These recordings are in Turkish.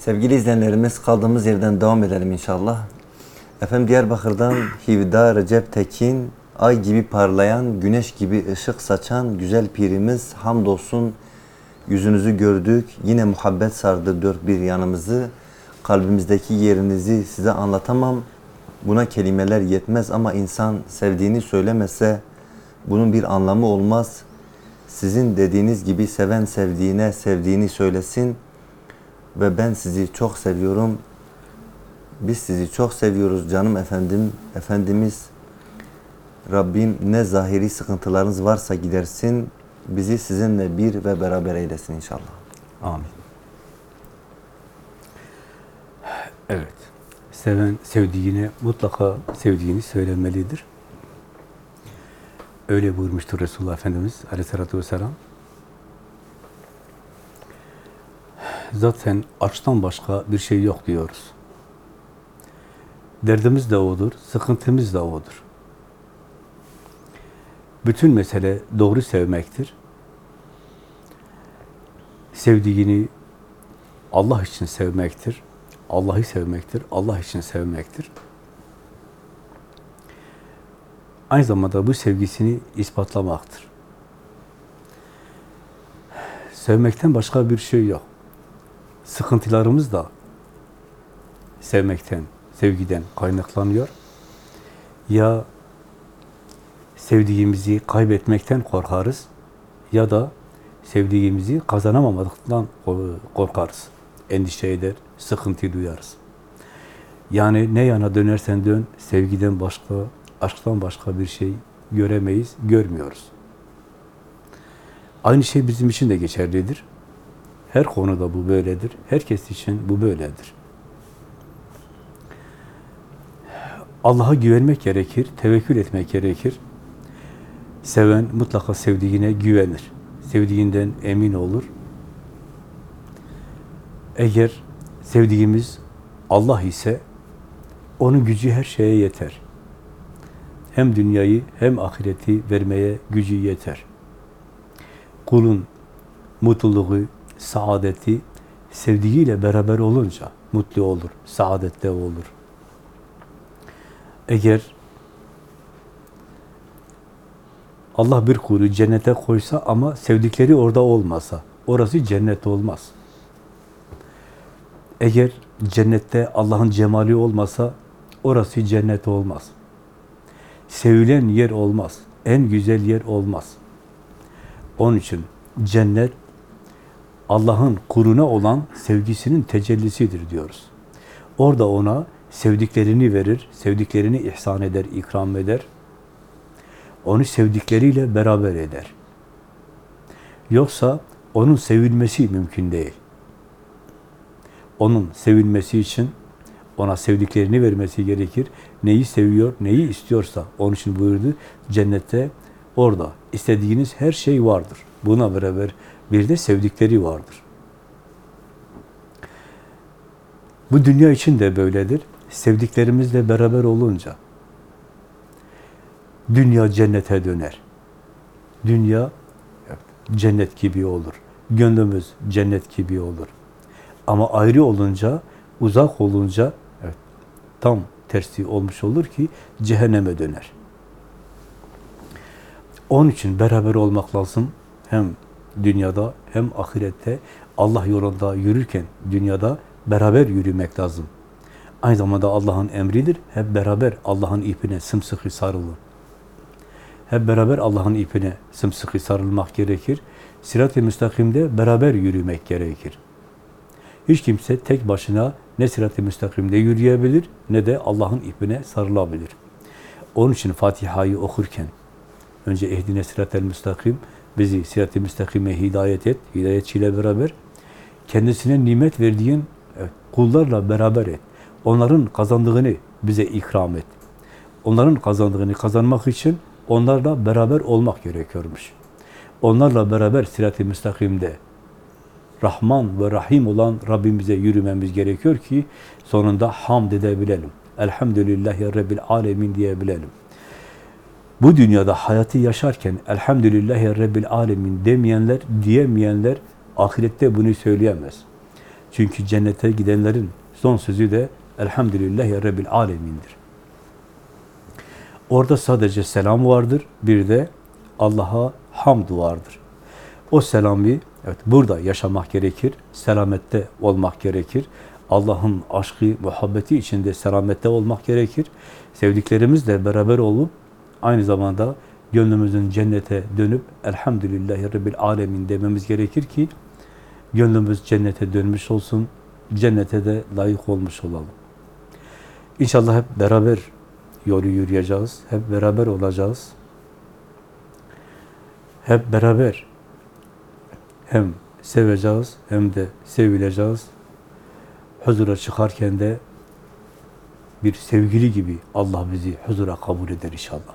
Sevgili izleyenlerimiz kaldığımız yerden devam edelim inşallah. Efendim Diyarbakır'dan Hivda Recep Tekin, ay gibi parlayan, güneş gibi ışık saçan güzel pirimiz hamdolsun yüzünüzü gördük. Yine muhabbet sardı dört bir yanımızı. Kalbimizdeki yerinizi size anlatamam. Buna kelimeler yetmez ama insan sevdiğini söylemese bunun bir anlamı olmaz. Sizin dediğiniz gibi seven sevdiğine sevdiğini söylesin ve ben sizi çok seviyorum. Biz sizi çok seviyoruz canım efendim, efendimiz. Rabbim ne zahiri sıkıntılarınız varsa gidersin. Bizi sizinle bir ve beraber eylesin inşallah. Amin. Evet. Seven sevdiğine mutlaka sevdiğini söylemelidir. Öyle buyurmuştur Resulullah Efendimiz aleyhissalatü vesselam. Zaten açtan başka bir şey yok diyoruz. Derdimiz de odur, sıkıntımız da odur. Bütün mesele doğru sevmektir. Sevdiğini Allah için sevmektir. Allah'ı sevmektir. Allah için sevmektir. Aynı zamanda bu sevgisini ispatlamaktır. Sevmekten başka bir şey yok. Sıkıntılarımız da sevmekten, sevgiden kaynaklanıyor. Ya sevdiğimizi kaybetmekten korkarız ya da sevdiğimizi kazanamamaktan korkarız. Endişe eder, sıkıntı duyarız. Yani ne yana dönersen dön, sevgiden başka, aşktan başka bir şey göremeyiz, görmüyoruz. Aynı şey bizim için de geçerlidir. Her konuda bu böyledir. Herkes için bu böyledir. Allah'a güvenmek gerekir, tevekkül etmek gerekir. Seven mutlaka sevdiğine güvenir. Sevdiğinden emin olur. Eğer sevdiğimiz Allah ise onun gücü her şeye yeter. Hem dünyayı hem ahireti vermeye gücü yeter. Kulun mutluluğu, saadeti sevdiğiyle beraber olunca mutlu olur, saadette olur. Eğer Allah bir kulu cennete koysa ama sevdikleri orada olmasa, orası cennet olmaz. Eğer cennette Allah'ın cemali olmasa, orası cennet olmaz. Sevilen yer olmaz, en güzel yer olmaz. Onun için cennet, Allah'ın kuruna olan sevgisinin tecellisidir diyoruz. Orada ona sevdiklerini verir, sevdiklerini ihsan eder, ikram eder. Onu sevdikleriyle beraber eder. Yoksa onun sevilmesi mümkün değil. Onun sevilmesi için ona sevdiklerini vermesi gerekir. Neyi seviyor, neyi istiyorsa onun için buyurdu. Cennette orada istediğiniz her şey vardır. Buna beraber bir de sevdikleri vardır. Bu dünya için de böyledir. Sevdiklerimizle beraber olunca dünya cennete döner. Dünya cennet gibi olur. Gönlümüz cennet gibi olur. Ama ayrı olunca, uzak olunca evet, tam tersi olmuş olur ki cehenneme döner. Onun için beraber olmak lazım. Hem dünyada hem ahirette Allah yolunda yürürken dünyada beraber yürümek lazım. Aynı zamanda Allah'ın emridir. Hep beraber Allah'ın ipine sımsıkı sarılın. Hep beraber Allah'ın ipine sımsıkı sarılmak gerekir. Sirat-i müstakimde beraber yürümek gerekir. Hiç kimse tek başına ne sirat-i müstakimde yürüyebilir ne de Allah'ın ipine sarılabilir. Onun için Fatiha'yı okurken önce ehdine sirat-el müstakim bizi sirat-i müstakime hidayet et, hidayetçiyle beraber kendisine nimet verdiğin evet, kullarla beraber et. Onların kazandığını bize ikram et. Onların kazandığını kazanmak için onlarla beraber olmak gerekiyormuş. Onlarla beraber sirat-i müstakimde Rahman ve Rahim olan Rabbimize yürümemiz gerekiyor ki sonunda hamd edebilelim. Elhamdülillahi Rabbil Alemin diyebilelim. Bu dünyada hayatı yaşarken Elhamdülillahi Rabbil Alemin demeyenler, diyemeyenler ahirette bunu söyleyemez. Çünkü cennete gidenlerin son sözü de Elhamdülillahi Rabbil Alemin'dir. Orada sadece selam vardır, bir de Allah'a hamd vardır. O selamı evet burada yaşamak gerekir, selamette olmak gerekir. Allah'ın aşkı, muhabbeti içinde selamette olmak gerekir. Sevdiklerimizle beraber olup aynı zamanda gönlümüzün cennete dönüp Elhamdülillahi Rabbil Alemin dememiz gerekir ki gönlümüz cennete dönmüş olsun, cennete de layık olmuş olalım. İnşallah hep beraber yolu yürüyeceğiz, hep beraber olacağız. Hep beraber hem seveceğiz hem de sevileceğiz. Huzura çıkarken de bir sevgili gibi Allah bizi huzura kabul eder inşallah.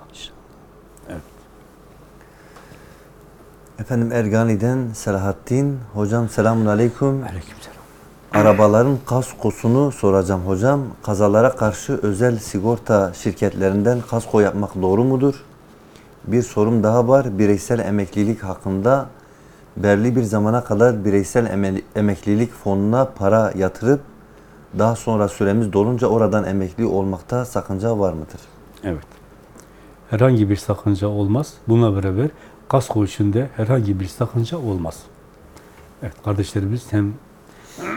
Efendim Ergani'den Selahattin. Hocam selamun aleyküm. Aleykümselam. Arabaların kaskosunu soracağım hocam. Kazalara karşı özel sigorta şirketlerinden kasko yapmak doğru mudur? Bir sorum daha var. Bireysel emeklilik hakkında belli bir zamana kadar bireysel eme- emeklilik fonuna para yatırıp daha sonra süremiz dolunca oradan emekli olmakta sakınca var mıdır? Evet. Herhangi bir sakınca olmaz. Buna beraber kasko içinde herhangi bir sakınca olmaz. Evet, kardeşlerimiz hem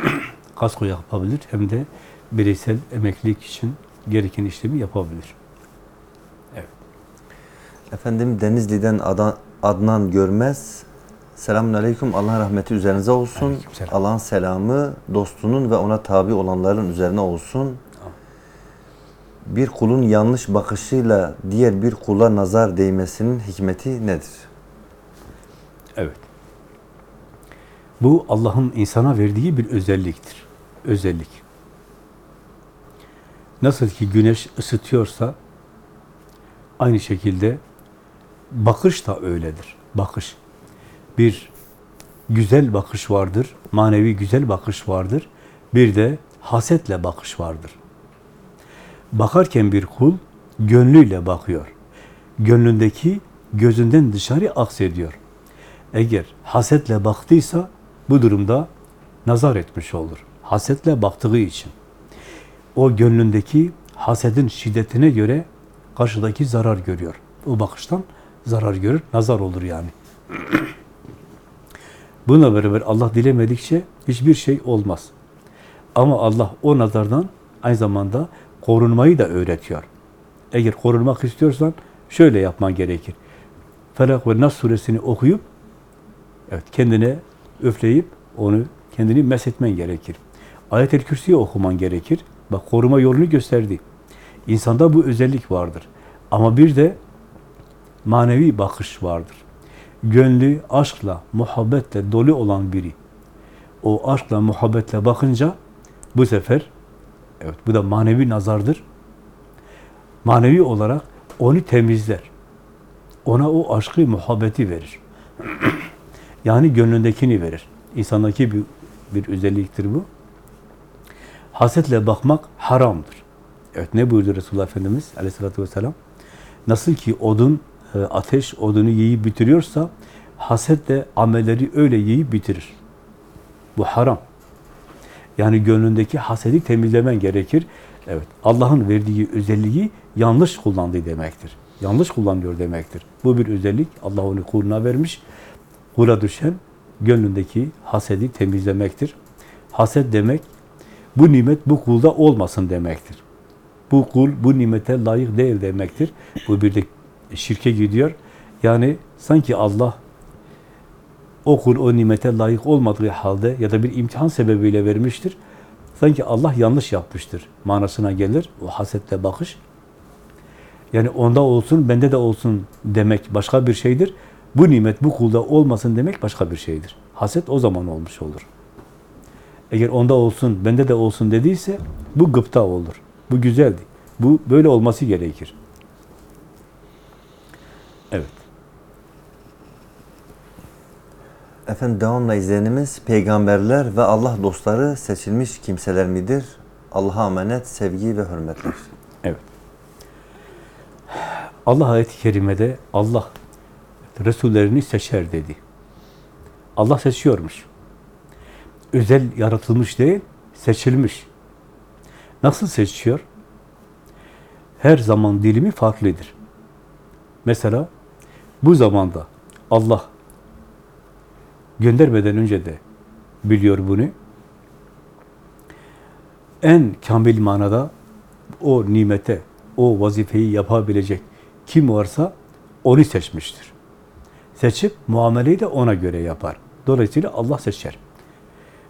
kasko yapabilir hem de bireysel emeklilik için gereken işlemi yapabilir. Efendim Denizli'den Adnan Görmez. Selamun Aleyküm. Allah rahmeti üzerinize olsun. Aleykümselam. Allah'ın selamı dostunun ve ona tabi olanların üzerine olsun. Bir kulun yanlış bakışıyla diğer bir kula nazar değmesinin hikmeti nedir? Evet. Bu Allah'ın insana verdiği bir özelliktir. Özellik. Nasıl ki güneş ısıtıyorsa aynı şekilde bakış da öyledir. Bakış. Bir güzel bakış vardır, manevi güzel bakış vardır. Bir de hasetle bakış vardır. Bakarken bir kul gönlüyle bakıyor. Gönlündeki gözünden dışarı aksediyor. Eğer hasetle baktıysa bu durumda nazar etmiş olur. Hasetle baktığı için. O gönlündeki hasedin şiddetine göre karşıdaki zarar görüyor. O bakıştan zarar görür, nazar olur yani. Buna beraber Allah dilemedikçe hiçbir şey olmaz. Ama Allah o nazardan aynı zamanda korunmayı da öğretiyor. Eğer korunmak istiyorsan şöyle yapman gerekir. Felak ve Nas suresini okuyup evet kendine öfleyip onu kendini meshetmen gerekir. Ayet-el Kürsi'yi okuman gerekir. Bak koruma yolunu gösterdi. İnsanda bu özellik vardır. Ama bir de manevi bakış vardır. Gönlü aşkla, muhabbetle dolu olan biri. O aşkla, muhabbetle bakınca bu sefer evet bu da manevi nazardır. Manevi olarak onu temizler. Ona o aşkı, muhabbeti verir. yani gönlündekini verir. İnsandaki bir, bir özelliktir bu. Hasetle bakmak haramdır. Evet ne buyurdu Resulullah Efendimiz aleyhissalatü vesselam? Nasıl ki odun, ateş odunu yiyip bitiriyorsa haset de amelleri öyle yiyip bitirir. Bu haram. Yani gönlündeki hasedi temizlemen gerekir. Evet, Allah'ın verdiği özelliği yanlış kullandığı demektir. Yanlış kullanıyor demektir. Bu bir özellik. Allah onu kuluna vermiş. Kula düşen gönlündeki hasedi temizlemektir. Haset demek bu nimet bu kulda olmasın demektir. Bu kul bu nimete layık değil demektir. Bu bir de şirke gidiyor. Yani sanki Allah o kul o nimete layık olmadığı halde ya da bir imtihan sebebiyle vermiştir. Sanki Allah yanlış yapmıştır manasına gelir. O hasetle bakış. Yani onda olsun, bende de olsun demek başka bir şeydir. Bu nimet bu kulda olmasın demek başka bir şeydir. Haset o zaman olmuş olur. Eğer onda olsun, bende de olsun dediyse bu gıpta olur. Bu güzeldi. Bu böyle olması gerekir. Evet. Efendim devamla izleyenimiz peygamberler ve Allah dostları seçilmiş kimseler midir? Allah'a emanet, sevgi ve hürmetler. Evet. Allah ayet-i kerimede Allah Resullerini seçer dedi. Allah seçiyormuş. özel yaratılmış değil, seçilmiş. Nasıl seçiyor? Her zaman dilimi farklıdır. Mesela bu zamanda Allah göndermeden önce de biliyor bunu. En kamil manada o nimete, o vazifeyi yapabilecek kim varsa onu seçmiştir. Seçip muameleyi de ona göre yapar. Dolayısıyla Allah seçer.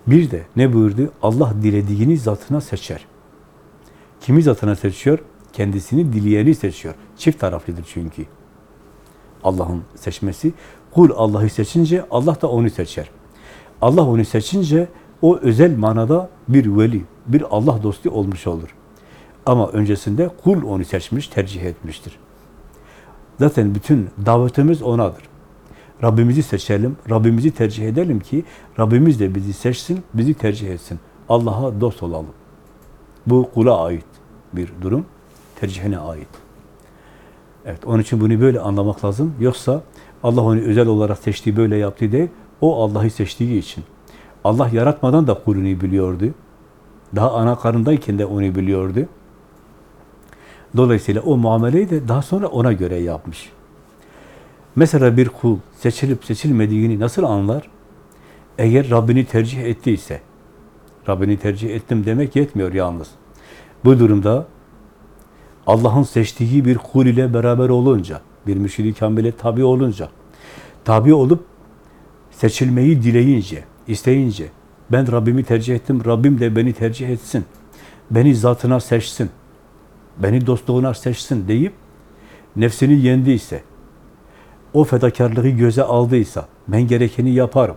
Bir de ne buyurdu? Allah dilediğini zatına seçer. Kimi zatına seçiyor? Kendisini dileyeni seçiyor. Çift taraflıdır çünkü. Allah'ın seçmesi. Kul Allah'ı seçince Allah da onu seçer. Allah onu seçince o özel manada bir veli, bir Allah dostu olmuş olur. Ama öncesinde kul onu seçmiş, tercih etmiştir. Zaten bütün davetimiz onadır. Rabbimizi seçelim, Rabbimizi tercih edelim ki Rabbimiz de bizi seçsin, bizi tercih etsin. Allah'a dost olalım. Bu kula ait bir durum, tercihine ait. Evet, onun için bunu böyle anlamak lazım. Yoksa Allah onu özel olarak seçtiği, böyle yaptığı değil, o Allah'ı seçtiği için. Allah yaratmadan da kulünü biliyordu. Daha ana karındayken de onu biliyordu. Dolayısıyla o muameleyi de daha sonra ona göre yapmış. Mesela bir kul seçilip seçilmediğini nasıl anlar? Eğer Rabbini tercih ettiyse, Rabbini tercih ettim demek yetmiyor yalnız. Bu durumda Allah'ın seçtiği bir kul ile beraber olunca, bir müşid-i kamile tabi olunca, tabi olup seçilmeyi dileyince, isteyince, ben Rabbimi tercih ettim, Rabbim de beni tercih etsin, beni zatına seçsin, beni dostluğuna seçsin deyip nefsini yendiyse, o fedakarlığı göze aldıysa, ben gerekeni yaparım.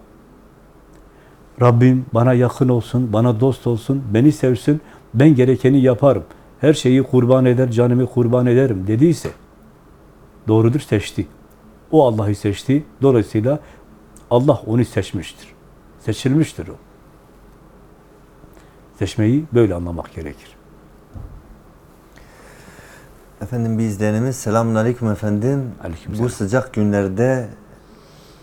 Rabbim bana yakın olsun, bana dost olsun, beni sevsin, ben gerekeni yaparım. Her şeyi kurban eder, canımı kurban ederim dediyse, doğrudur seçti. O Allah'ı seçti. Dolayısıyla Allah onu seçmiştir. Seçilmiştir o. Seçmeyi böyle anlamak gerekir. Efendim bir izleyenimiz selamun aleyküm efendim. Aleykümselam. Bu sıcak günlerde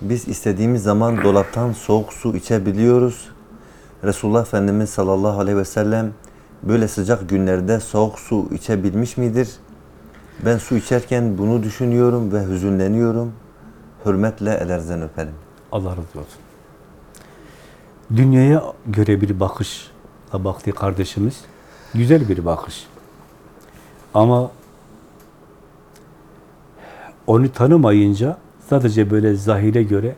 biz istediğimiz zaman dolaptan soğuk su içebiliyoruz. Resulullah Efendimiz sallallahu aleyhi ve sellem böyle sıcak günlerde soğuk su içebilmiş midir? Ben su içerken bunu düşünüyorum ve hüzünleniyorum. Hürmetle ellerinizden öperim. Allah razı olsun. Dünyaya göre bir bakışla baktı kardeşimiz. Güzel bir bakış. Ama onu tanımayınca sadece böyle zahire göre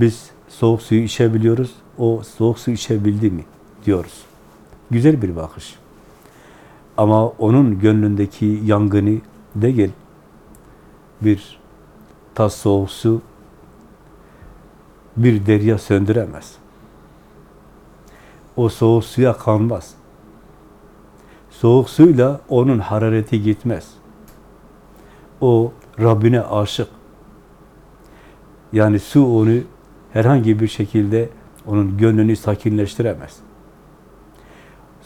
biz soğuk suyu içebiliyoruz. O soğuk su içebildi mi diyoruz. Güzel bir bakış. Ama onun gönlündeki yangını değil bir tas soğuk su bir derya söndüremez. O soğuk suya kanmaz. Soğuk suyla onun harareti gitmez. O Rabbine aşık. Yani su onu herhangi bir şekilde onun gönlünü sakinleştiremez.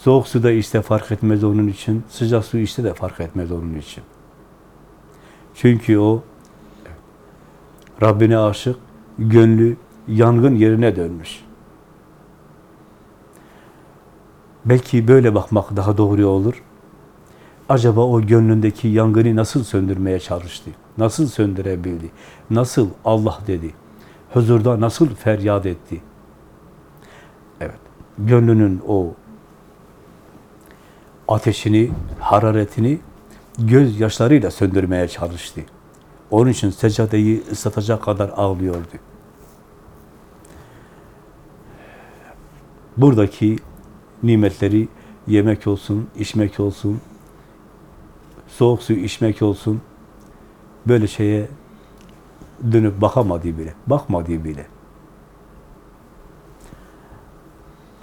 Soğuk su da işte fark etmez onun için, sıcak su işte de fark etmez onun için. Çünkü o Rabbine aşık, gönlü yangın yerine dönmüş. Belki böyle bakmak daha doğru olur. Acaba o gönlündeki yangını nasıl söndürmeye çalıştı? Nasıl söndürebildi? Nasıl Allah dedi? Huzurda nasıl feryat etti? Evet, gönlünün o ateşini, hararetini gözyaşlarıyla söndürmeye çalıştı. Onun için seccadeyi ıslatacak kadar ağlıyordu. Buradaki nimetleri yemek olsun, içmek olsun, soğuk su içmek olsun, böyle şeye dönüp bakamadı bile, bakmadı bile.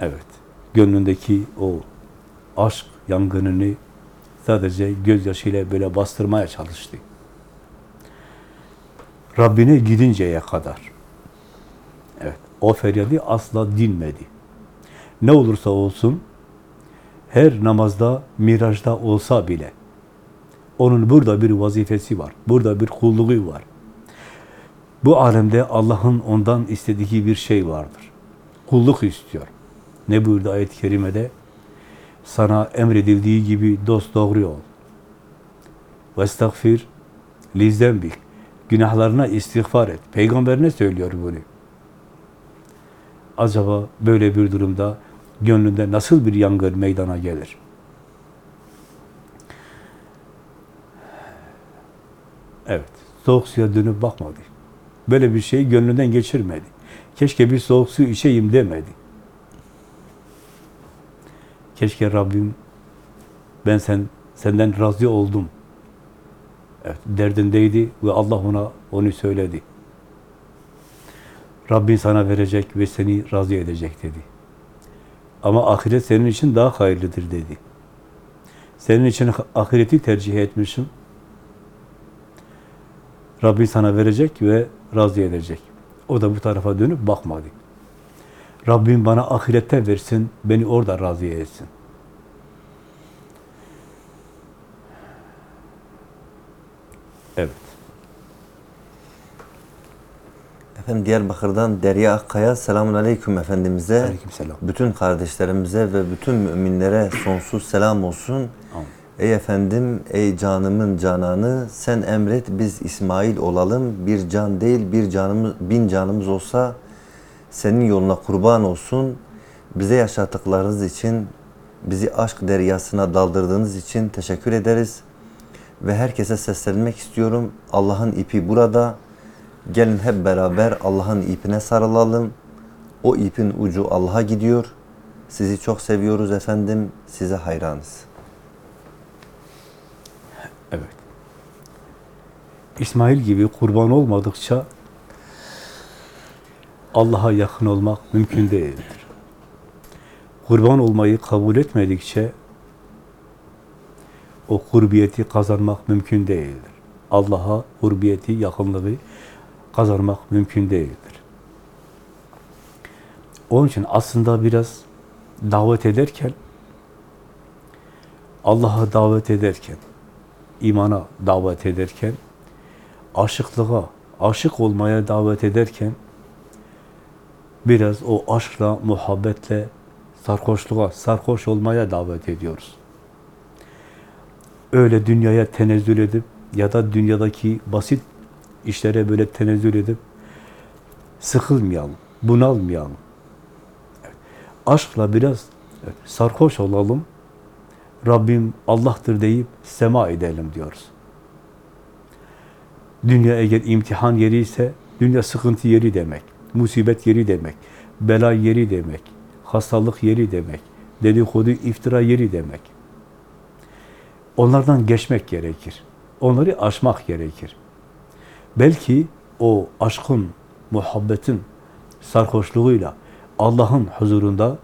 Evet, gönlündeki o aşk yangınını sadece gözyaşıyla böyle bastırmaya çalıştı. Rabbine gidinceye kadar. Evet, o feryadı asla dinmedi. Ne olursa olsun, her namazda, mirajda olsa bile, onun burada bir vazifesi var, burada bir kulluğu var. Bu alemde Allah'ın ondan istediği bir şey vardır. Kulluk istiyor. Ne buyurdu ayet-i kerimede? Sana emredildiği gibi dost doğru ol. Vestagfir lizzembik. Günahlarına istiğfar et. Peygamberine söylüyor bunu. Acaba böyle bir durumda gönlünde nasıl bir yangın meydana gelir? Evet, soğuk suya dönüp bakmadı. Böyle bir şeyi gönlünden geçirmedi. Keşke bir soğuk su içeyim demedi. Keşke Rabbim ben sen senden razı oldum. Evet, derdindeydi ve Allah ona onu söyledi. Rabbin sana verecek ve seni razı edecek dedi. Ama ahiret senin için daha hayırlıdır dedi. Senin için ahireti tercih etmişim. Rabbin sana verecek ve razı edecek. O da bu tarafa dönüp bakmadı. Rabbim bana ahirette versin, beni orada razı etsin. Evet. Efendim Diyarbakır'dan Derya Akkaya selamun aleyküm Efendimiz'e. Aleykümselam. Bütün kardeşlerimize ve bütün müminlere sonsuz selam olsun. Amin. Ey efendim, ey canımın cananı, sen emret biz İsmail olalım. Bir can değil, bir canımız, bin canımız olsa senin yoluna kurban olsun. Bize yaşattıklarınız için, bizi aşk deryasına daldırdığınız için teşekkür ederiz. Ve herkese seslenmek istiyorum. Allah'ın ipi burada. Gelin hep beraber Allah'ın ipine sarılalım. O ipin ucu Allah'a gidiyor. Sizi çok seviyoruz efendim. Size hayranız. Evet. İsmail gibi kurban olmadıkça Allah'a yakın olmak mümkün değildir. Kurban olmayı kabul etmedikçe o kurbiyeti kazanmak mümkün değildir. Allah'a kurbiyeti, yakınlığı kazanmak mümkün değildir. Onun için aslında biraz davet ederken Allah'a davet ederken imana davet ederken, aşıklığa, aşık olmaya davet ederken, biraz o aşkla, muhabbetle, sarhoşluğa, sarhoş olmaya davet ediyoruz. Öyle dünyaya tenezzül edip ya da dünyadaki basit işlere böyle tenezzül edip sıkılmayalım, bunalmayalım. Evet. Aşkla biraz evet, sarhoş olalım, Rabbim Allah'tır deyip sema edelim diyoruz. Dünya eğer imtihan yeri ise, dünya sıkıntı yeri demek, musibet yeri demek, bela yeri demek, hastalık yeri demek, dedikodu, iftira yeri demek. Onlardan geçmek gerekir. Onları aşmak gerekir. Belki o aşkın, muhabbetin sarhoşluğuyla Allah'ın huzurunda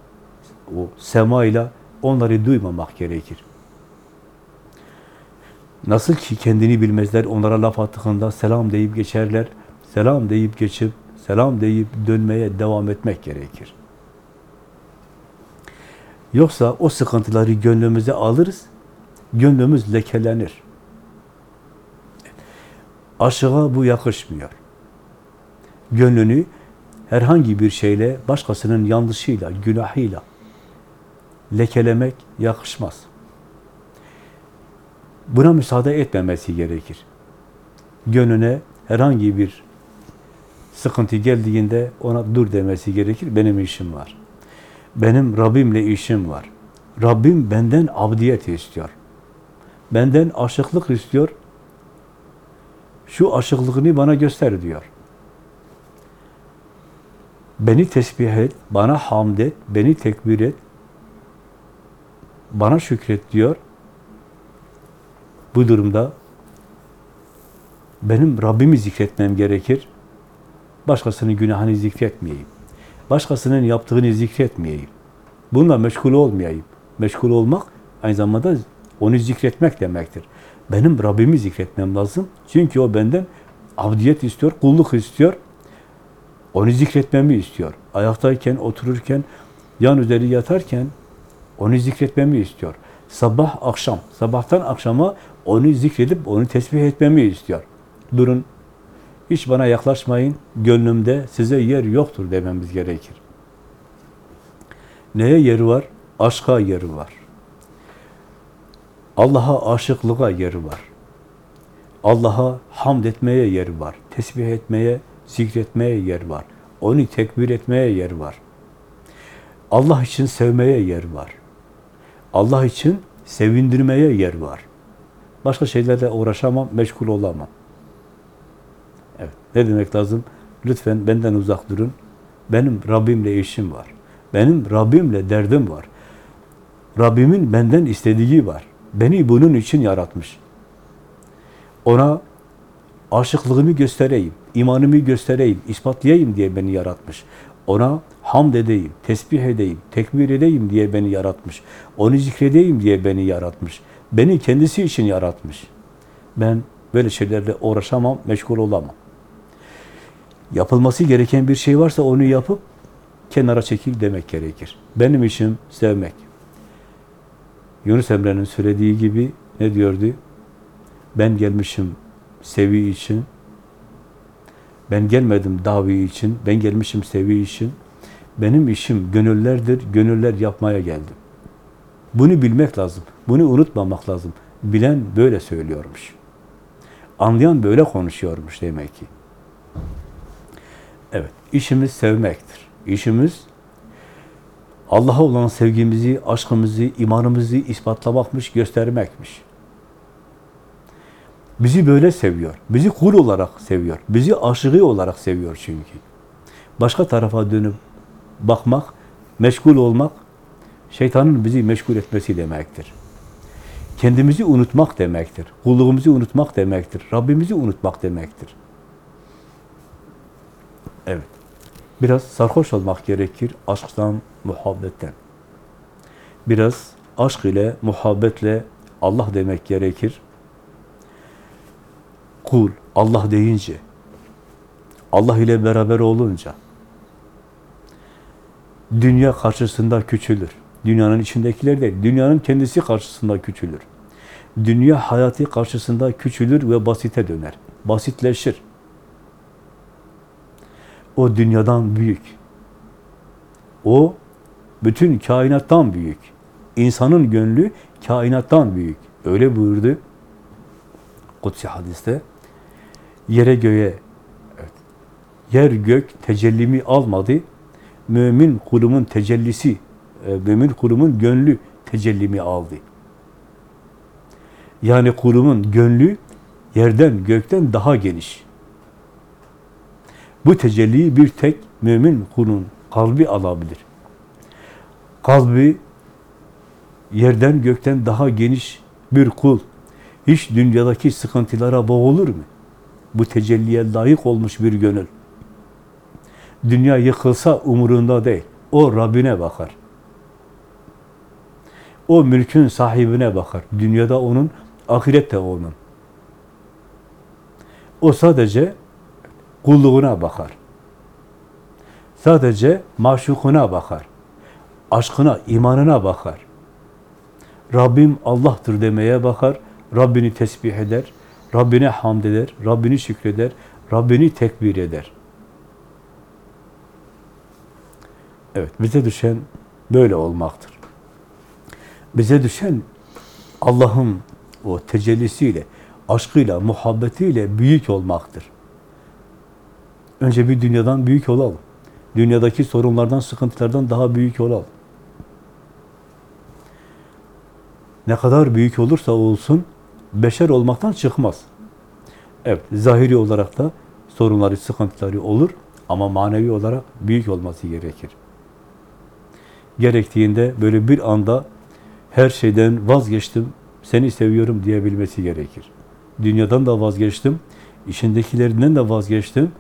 o semayla onları duymamak gerekir. Nasıl ki kendini bilmezler, onlara laf attığında selam deyip geçerler, selam deyip geçip, selam deyip dönmeye devam etmek gerekir. Yoksa o sıkıntıları gönlümüze alırız, gönlümüz lekelenir. Aşığa bu yakışmıyor. Gönlünü herhangi bir şeyle, başkasının yanlışıyla, günahıyla, lekelemek yakışmaz. Buna müsaade etmemesi gerekir. Gönlüne herhangi bir sıkıntı geldiğinde ona dur demesi gerekir. Benim işim var. Benim Rabbimle işim var. Rabbim benden abdiyet istiyor. Benden aşıklık istiyor. Şu aşıklığını bana göster diyor. Beni tesbih et, bana hamd et, beni tekbir et, bana şükret diyor. Bu durumda benim Rabbimi zikretmem gerekir. Başkasının günahını zikretmeyeyim. Başkasının yaptığını zikretmeyeyim. Bununla meşgul olmayayım. Meşgul olmak aynı zamanda onu zikretmek demektir. Benim Rabbimi zikretmem lazım. Çünkü o benden abdiyet istiyor, kulluk istiyor. Onu zikretmemi istiyor. Ayaktayken, otururken, yan üzeri yatarken onu zikretmemi istiyor. Sabah, akşam, sabahtan akşama onu zikredip onu tesbih etmemi istiyor. Durun, hiç bana yaklaşmayın, gönlümde size yer yoktur dememiz gerekir. Neye yeri var? Aşka yeri var. Allah'a aşıklığa yeri var. Allah'a hamd etmeye yeri var. Tesbih etmeye, zikretmeye yer var. Onu tekbir etmeye yer var. Allah için sevmeye yer var. Allah için sevindirmeye yer var. Başka şeylerle uğraşamam, meşgul olamam. Evet. Ne demek lazım? Lütfen benden uzak durun. Benim Rabbimle işim var. Benim Rabbimle derdim var. Rabbimin benden istediği var. Beni bunun için yaratmış. Ona aşıklığımı göstereyim, imanımı göstereyim, ispatlayayım diye beni yaratmış. Ona hamd edeyim, tesbih edeyim, tekbir edeyim diye beni yaratmış. Onu zikredeyim diye beni yaratmış. Beni kendisi için yaratmış. Ben böyle şeylerle uğraşamam, meşgul olamam. Yapılması gereken bir şey varsa onu yapıp kenara çekil demek gerekir. Benim işim sevmek. Yunus Emre'nin söylediği gibi ne diyordu? Ben gelmişim sevi için, ben gelmedim davi için, ben gelmişim sevi için. Benim işim gönüllerdir, gönüller yapmaya geldim. Bunu bilmek lazım, bunu unutmamak lazım. Bilen böyle söylüyormuş. Anlayan böyle konuşuyormuş demek ki. Evet, işimiz sevmektir. İşimiz Allah'a olan sevgimizi, aşkımızı, imanımızı ispatlamakmış, göstermekmiş. Bizi böyle seviyor. Bizi kul olarak seviyor. Bizi aşığı olarak seviyor çünkü. Başka tarafa dönüp bakmak, meşgul olmak, şeytanın bizi meşgul etmesi demektir. Kendimizi unutmak demektir. Kulluğumuzu unutmak demektir. Rabbimizi unutmak demektir. Evet. Biraz sarhoş olmak gerekir aşktan, muhabbetten. Biraz aşk ile, muhabbetle Allah demek gerekir. Kul, Allah deyince, Allah ile beraber olunca, dünya karşısında küçülür. Dünyanın içindekiler değil, dünyanın kendisi karşısında küçülür. Dünya hayatı karşısında küçülür ve basite döner. Basitleşir. O dünyadan büyük. O bütün kainattan büyük. İnsanın gönlü kainattan büyük. Öyle buyurdu Kutsi hadiste. Yere göğe evet, yer gök tecellimi almadı. Mümin kulumun tecellisi, e, mümin kulumun gönlü tecellimi aldı. Yani kulumun gönlü yerden gökten daha geniş. Bu tecelliyi bir tek mümin kulun kalbi alabilir. Kalbi yerden gökten daha geniş bir kul hiç dünyadaki sıkıntılara boğulur mu? Bu tecelliye layık olmuş bir gönül. Dünya yıkılsa umurunda değil. O Rabbine bakar. O mülkün sahibine bakar. Dünyada onun, ahirette onun. O sadece kulluğuna bakar. Sadece maşukuna bakar. Aşkına, imanına bakar. Rabbim Allah'tır demeye bakar. Rabbini tesbih eder. Rabbine hamd eder. Rabbini şükreder. Rabbini tekbir eder. Evet, bize düşen böyle olmaktır. Bize düşen Allah'ın o tecellisiyle, aşkıyla, muhabbetiyle büyük olmaktır. Önce bir dünyadan büyük olalım. Dünyadaki sorunlardan, sıkıntılardan daha büyük olalım. Ne kadar büyük olursa olsun, beşer olmaktan çıkmaz. Evet, zahiri olarak da sorunları, sıkıntıları olur ama manevi olarak büyük olması gerekir. Gerektiğinde böyle bir anda her şeyden vazgeçtim, seni seviyorum diyebilmesi gerekir. Dünyadan da vazgeçtim, işindekilerinden de vazgeçtim,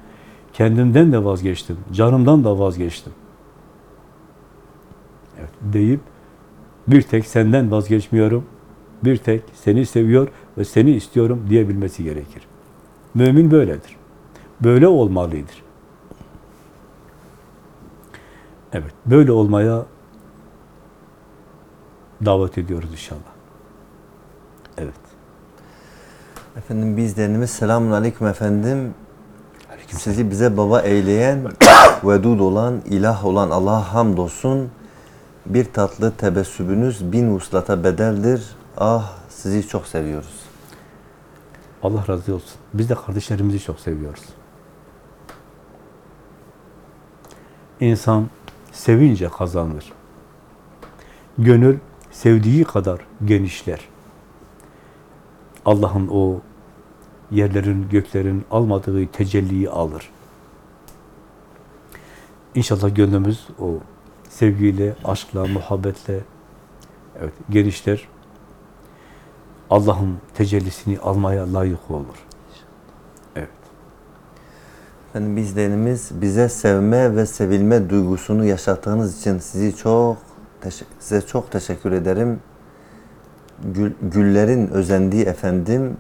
kendimden de vazgeçtim, canımdan da vazgeçtim. Evet, deyip bir tek senden vazgeçmiyorum, bir tek seni seviyor ve seni istiyorum diyebilmesi gerekir. Mümin böyledir. Böyle olmalıdır. Evet, böyle olmaya davet ediyoruz inşallah. Evet. Efendim bizlerimiz selamun aleyküm efendim. Sizi bize baba eyleyen, vedud olan, ilah olan Allah'a hamdolsun. Bir tatlı tebessümünüz bin vuslata bedeldir. Ah sizi çok seviyoruz. Allah razı olsun. Biz de kardeşlerimizi çok seviyoruz. İnsan sevince kazanır. Gönül sevdiği kadar genişler. Allah'ın o yerlerin, göklerin almadığı tecelliyi alır. İnşallah gönlümüz o sevgiyle, aşkla, muhabbetle evet, genişler. Allah'ın tecellisini almaya layık olur. Evet. Efendim izleyenimiz bize sevme ve sevilme duygusunu yaşattığınız için sizi çok size çok teşekkür ederim. Gül- güllerin özendiği efendim,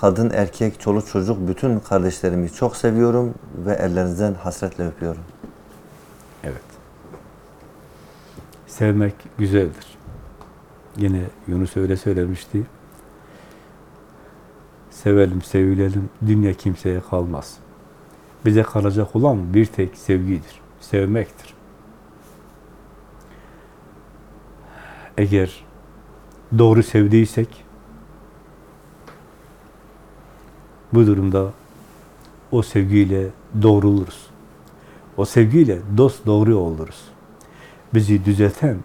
kadın, erkek, çoluk, çocuk bütün kardeşlerimi çok seviyorum ve ellerinizden hasretle öpüyorum. Evet. Sevmek güzeldir. Yine Yunus öyle söylemişti. Sevelim, sevilelim, dünya kimseye kalmaz. Bize kalacak olan bir tek sevgidir, sevmektir. Eğer doğru sevdiysek, bu durumda o sevgiyle doğruluruz. O sevgiyle dost doğru oluruz. Bizi düzelten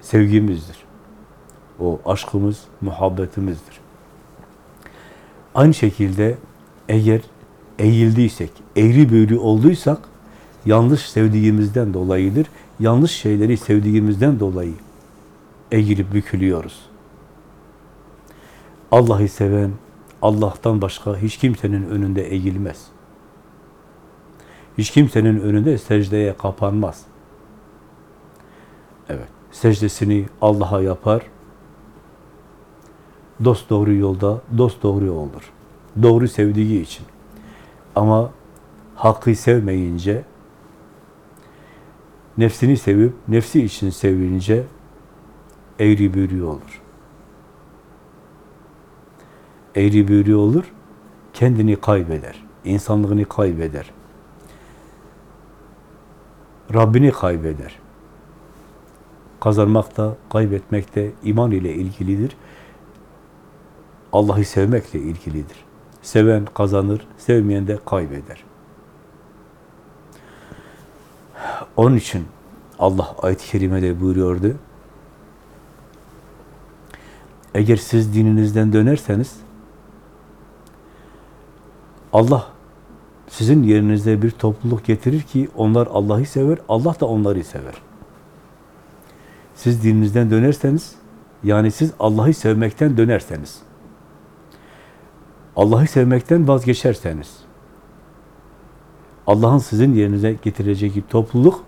sevgimizdir. O aşkımız, muhabbetimizdir. Aynı şekilde eğer eğildiysek, eğri büğrü olduysak yanlış sevdiğimizden dolayıdır. Yanlış şeyleri sevdiğimizden dolayı eğilip bükülüyoruz. Allah'ı seven, Allah'tan başka hiç kimsenin önünde eğilmez. Hiç kimsenin önünde secdeye kapanmaz. Evet, secdesini Allah'a yapar. Dost doğru yolda, dost doğru olur. Doğru sevdiği için. Ama hakkı sevmeyince, nefsini sevip, nefsi için sevince eğri büğrü olur. Eğri büğrü olur, kendini kaybeder, insanlığını kaybeder. Rabbini kaybeder. Kazanmak da, kaybetmek de iman ile ilgilidir. Allah'ı sevmekle ilgilidir. Seven kazanır, sevmeyen de kaybeder. Onun için Allah ayet-i kerimede buyuruyordu. Eğer siz dininizden dönerseniz Allah sizin yerinizde bir topluluk getirir ki onlar Allah'ı sever, Allah da onları sever. Siz dininizden dönerseniz, yani siz Allah'ı sevmekten dönerseniz, Allah'ı sevmekten vazgeçerseniz, Allah'ın sizin yerinize getireceği topluluk,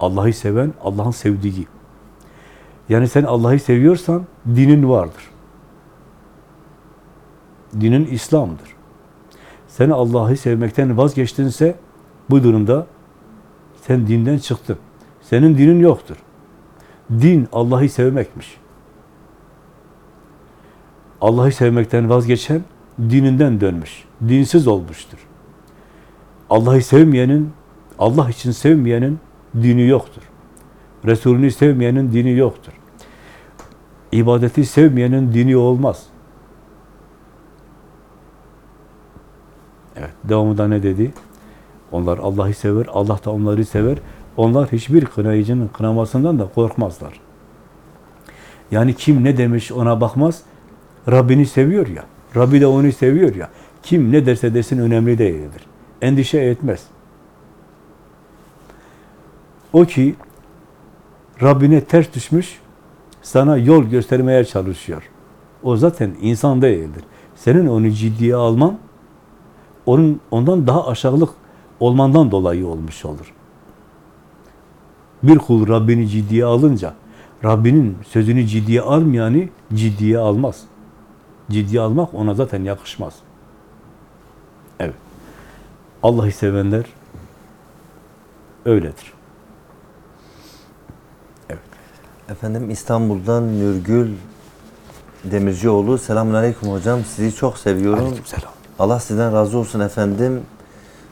Allah'ı seven, Allah'ın sevdiği. Yani sen Allah'ı seviyorsan, dinin vardır. Dinin İslam'dır. Sen Allah'ı sevmekten vazgeçtinse bu durumda sen dinden çıktın. Senin dinin yoktur. Din Allah'ı sevmekmiş. Allah'ı sevmekten vazgeçen dininden dönmüş. Dinsiz olmuştur. Allah'ı sevmeyenin, Allah için sevmeyenin dini yoktur. Resulünü sevmeyenin dini yoktur. İbadeti sevmeyenin dini olmaz. Evet, devamında ne dedi? Onlar Allah'ı sever, Allah da onları sever. Onlar hiçbir kınayıcının kınamasından da korkmazlar. Yani kim ne demiş ona bakmaz. Rabbini seviyor ya. Rabbi de onu seviyor ya. Kim ne derse desin önemli değildir. Endişe etmez. O ki Rabbine ters düşmüş, sana yol göstermeye çalışıyor. O zaten insan değildir. Senin onu ciddiye alman, onun ondan daha aşağılık olmandan dolayı olmuş olur. Bir kul Rabbini ciddiye alınca, Rabbinin sözünü ciddiye almayanı ciddiye almaz. Ciddiye almak ona zaten yakışmaz. Evet. Allah'ı sevenler öyledir. Efendim İstanbul'dan Nurgül Demircioğlu. Selamünaleyküm hocam. Sizi çok seviyorum. Aleykümselam. Allah sizden razı olsun efendim.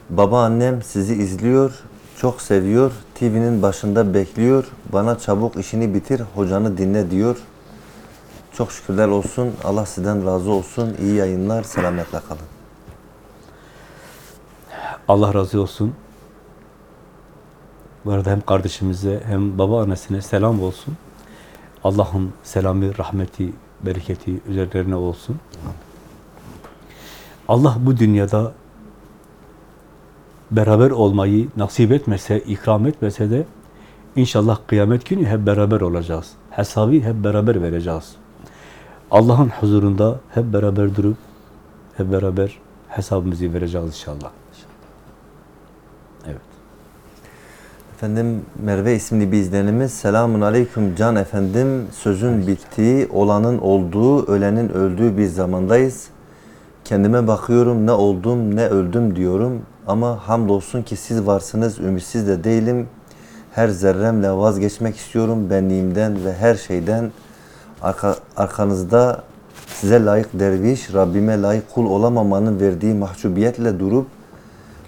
Baba annem sizi izliyor. Çok seviyor. TV'nin başında bekliyor. Bana çabuk işini bitir, hocanı dinle diyor. Çok şükürler olsun. Allah sizden razı olsun. İyi yayınlar. Selametle kalın. Allah razı olsun. Bu arada hem kardeşimize hem baba annesine selam olsun. Allah'ın selamı, rahmeti, bereketi üzerlerine olsun. Allah bu dünyada beraber olmayı nasip etmese, ikram etmese de inşallah kıyamet günü hep beraber olacağız. Hesabı hep beraber vereceğiz. Allah'ın huzurunda hep beraber durup hep beraber hesabımızı vereceğiz inşallah. Evet. Efendim Merve isimli bir izlenimiz. Selamun aleyküm can efendim. Sözün bittiği, olanın olduğu, ölenin öldüğü bir zamandayız. Kendime bakıyorum ne oldum ne öldüm diyorum. Ama hamdolsun ki siz varsınız, ümitsiz de değilim. Her zerremle vazgeçmek istiyorum benliğimden ve her şeyden. Arka, arkanızda size layık derviş, Rabbime layık kul olamamanın verdiği mahcubiyetle durup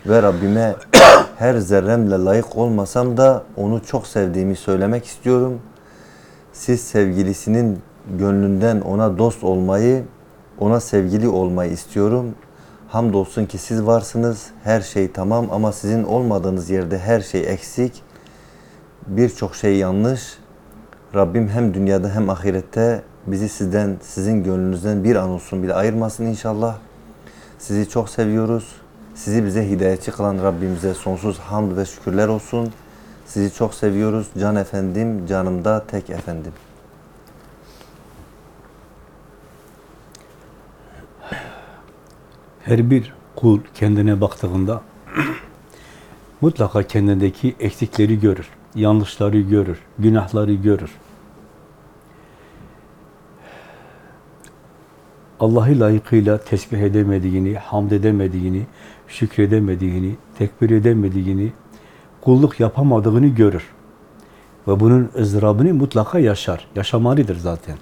ve Rabbime her zerremle layık olmasam da onu çok sevdiğimi söylemek istiyorum. Siz sevgilisinin gönlünden ona dost olmayı, ona sevgili olmayı istiyorum. Hamdolsun ki siz varsınız. Her şey tamam ama sizin olmadığınız yerde her şey eksik. Birçok şey yanlış. Rabbim hem dünyada hem ahirette bizi sizden, sizin gönlünüzden bir an olsun bile ayırmasın inşallah. Sizi çok seviyoruz. Sizi bize hidayetçi kılan Rabbimize sonsuz hamd ve şükürler olsun. Sizi çok seviyoruz. Can efendim, canımda tek efendim. Her bir kul kendine baktığında mutlaka kendindeki eksikleri görür, yanlışları görür, günahları görür. Allah'ı layıkıyla tesbih edemediğini, hamd edemediğini, şükredemediğini, tekbir edemediğini, kulluk yapamadığını görür. Ve bunun ızdırabını mutlaka yaşar. Yaşamalıdır zaten.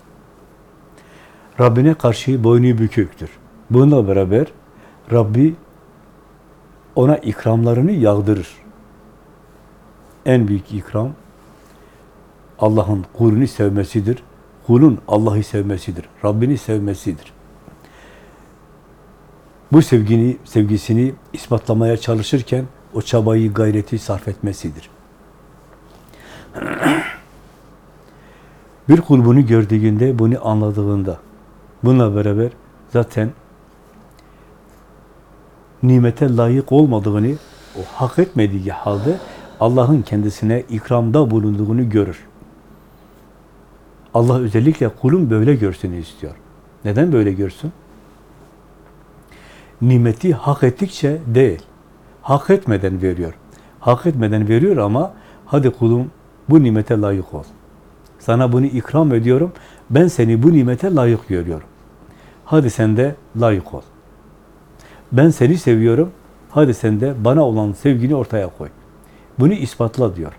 Rabbine karşı boynu büküktür. Bununla beraber Rabbi ona ikramlarını yağdırır. En büyük ikram Allah'ın kulunu sevmesidir. Kulun Allah'ı sevmesidir. Rabbini sevmesidir. Bu sevgini, sevgisini ispatlamaya çalışırken o çabayı, gayreti sarf etmesidir. Bir kul bunu gördüğünde, bunu anladığında, bununla beraber zaten nimete layık olmadığını, o hak etmediği halde Allah'ın kendisine ikramda bulunduğunu görür. Allah özellikle kulun böyle görsün istiyor. Neden böyle görsün? Nimeti hak ettikçe değil, hak etmeden veriyor. Hak etmeden veriyor ama hadi kulum bu nimete layık ol. Sana bunu ikram ediyorum, ben seni bu nimete layık görüyorum. Hadi sen de layık ol. Ben seni seviyorum, hadi sen de bana olan sevgini ortaya koy. Bunu ispatla diyor.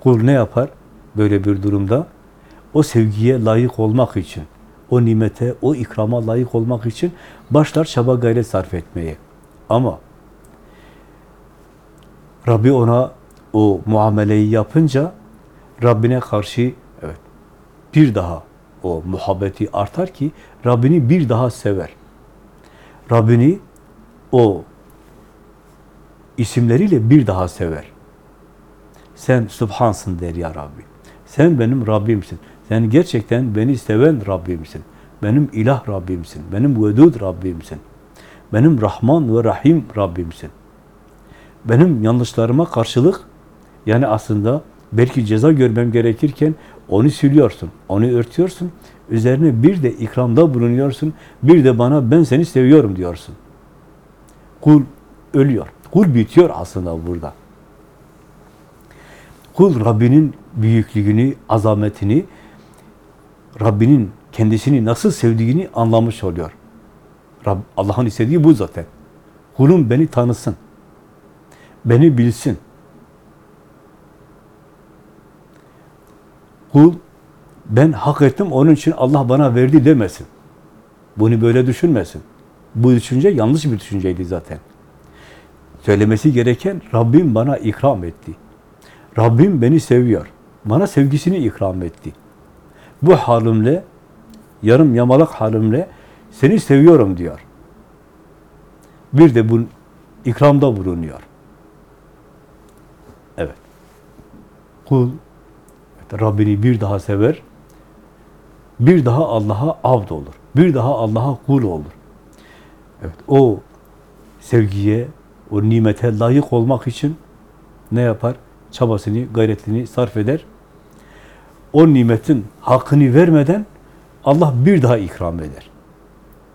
Kul ne yapar böyle bir durumda? O sevgiye layık olmak için, o nimete, o ikrama layık olmak için başlar çaba gayret sarf etmeye. Ama Rabbi ona o muameleyi yapınca Rabbine karşı evet bir daha o muhabbeti artar ki Rabbini bir daha sever. Rabbini o isimleriyle bir daha sever. Sen Subhansın der ya Rabbi. Sen benim Rabbimsin. Sen gerçekten beni seven Rabbimsin. Benim ilah Rabbimsin. Benim vedud Rabbimsin. Benim Rahman ve Rahim Rabbimsin. Benim yanlışlarıma karşılık yani aslında belki ceza görmem gerekirken onu siliyorsun, onu örtüyorsun. Üzerine bir de ikramda bulunuyorsun. Bir de bana ben seni seviyorum diyorsun. Kul ölüyor. Kul bitiyor aslında burada. Kul Rabbinin büyüklüğünü, azametini, Rabbinin kendisini nasıl sevdiğini anlamış oluyor. Allah'ın istediği bu zaten. Kulum beni tanısın. Beni bilsin. Kul ben hak ettim onun için Allah bana verdi demesin. Bunu böyle düşünmesin. Bu düşünce yanlış bir düşünceydi zaten. Söylemesi gereken Rabbim bana ikram etti. Rabbim beni seviyor. Bana sevgisini ikram etti. Bu halimle, yarım yamalak halimle seni seviyorum diyor. Bir de bu ikramda bulunuyor. Evet. Kul Rabbini bir daha sever, bir daha Allah'a abd olur. Bir daha Allah'a kul olur. Evet, o sevgiye, o nimete layık olmak için ne yapar? Çabasını, gayretini sarf eder. O nimetin hakkını vermeden Allah bir daha ikram eder.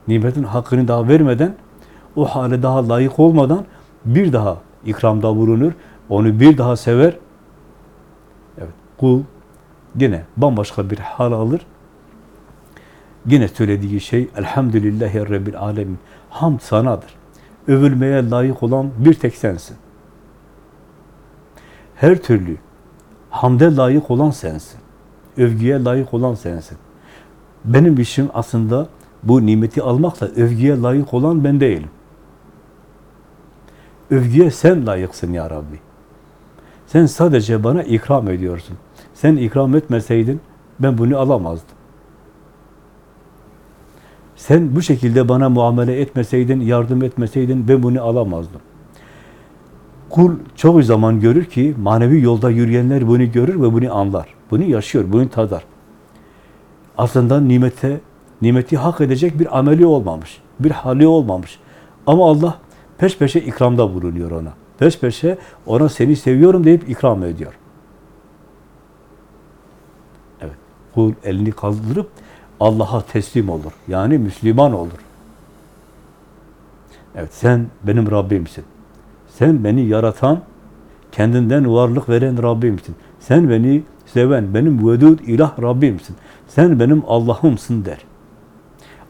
Nimetin hakkını daha vermeden, o hale daha layık olmadan bir daha ikramda bulunur. Onu bir daha sever. Evet, kul yine bambaşka bir hal alır. Yine söylediği şey Elhamdülillahi Rabbil Alemin. Hamd sanadır. Övülmeye layık olan bir tek sensin. Her türlü hamde layık olan sensin. Övgüye layık olan sensin. Benim işim aslında bu nimeti almakla övgüye layık olan ben değilim. Övgüye sen layıksın ya Rabbi. Sen sadece bana ikram ediyorsun. Sen ikram etmeseydin ben bunu alamazdım. Sen bu şekilde bana muamele etmeseydin, yardım etmeseydin ben bunu alamazdım. Kul çoğu zaman görür ki manevi yolda yürüyenler bunu görür ve bunu anlar. Bunu yaşıyor, bunu tadar. Aslında nimete, nimeti hak edecek bir ameli olmamış, bir hali olmamış. Ama Allah peş peşe ikramda bulunuyor ona. Peş peşe ona seni seviyorum deyip ikram ediyor. Evet. Kul elini kaldırıp Allah'a teslim olur. Yani Müslüman olur. Evet sen benim Rabbimsin. Sen beni yaratan, kendinden varlık veren Rabbimsin. Sen beni seven, benim vedud ilah Rabbimsin. Sen benim Allah'ımsın der.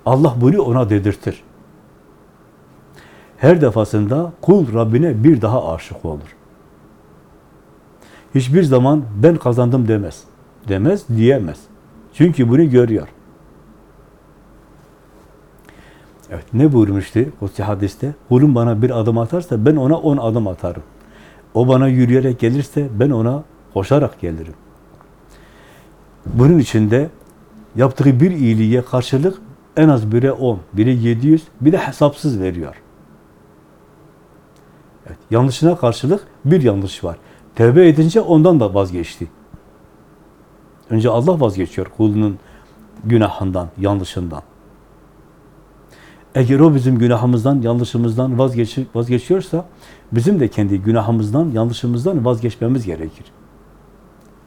Allah bunu ona dedirtir. Her defasında kul Rabbine bir daha aşık olur. Hiçbir zaman ben kazandım demez. Demez, diyemez. Çünkü bunu görüyor. Evet, ne buyurmuştu Kutsi hadiste? Kulum bana bir adım atarsa ben ona on adım atarım. O bana yürüyerek gelirse ben ona koşarak gelirim. Bunun içinde yaptığı bir iyiliğe karşılık en az bire on, biri yedi yüz, bir de hesapsız veriyor. Evet, yanlışına karşılık bir yanlış var. Tevbe edince ondan da vazgeçti. Önce Allah vazgeçiyor kulunun günahından, yanlışından. Eğer o bizim günahımızdan, yanlışımızdan vazgeç, vazgeçiyorsa, bizim de kendi günahımızdan, yanlışımızdan vazgeçmemiz gerekir.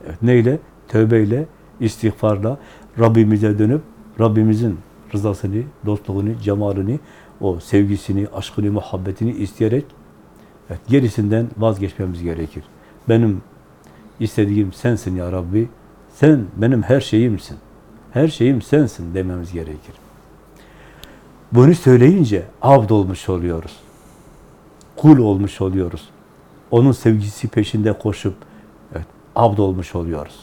Evet, neyle? Tövbeyle, istiğfarla, Rabbimize dönüp, Rabbimizin rızasını, dostluğunu, cemalini, o sevgisini, aşkını, muhabbetini isteyerek, evet, gerisinden vazgeçmemiz gerekir. Benim istediğim sensin ya Rabbi, sen benim her şeyimsin. Her şeyim sensin dememiz gerekir. Bunu söyleyince abd olmuş oluyoruz. Kul olmuş oluyoruz. Onun sevgisi peşinde koşup evet, abd olmuş oluyoruz.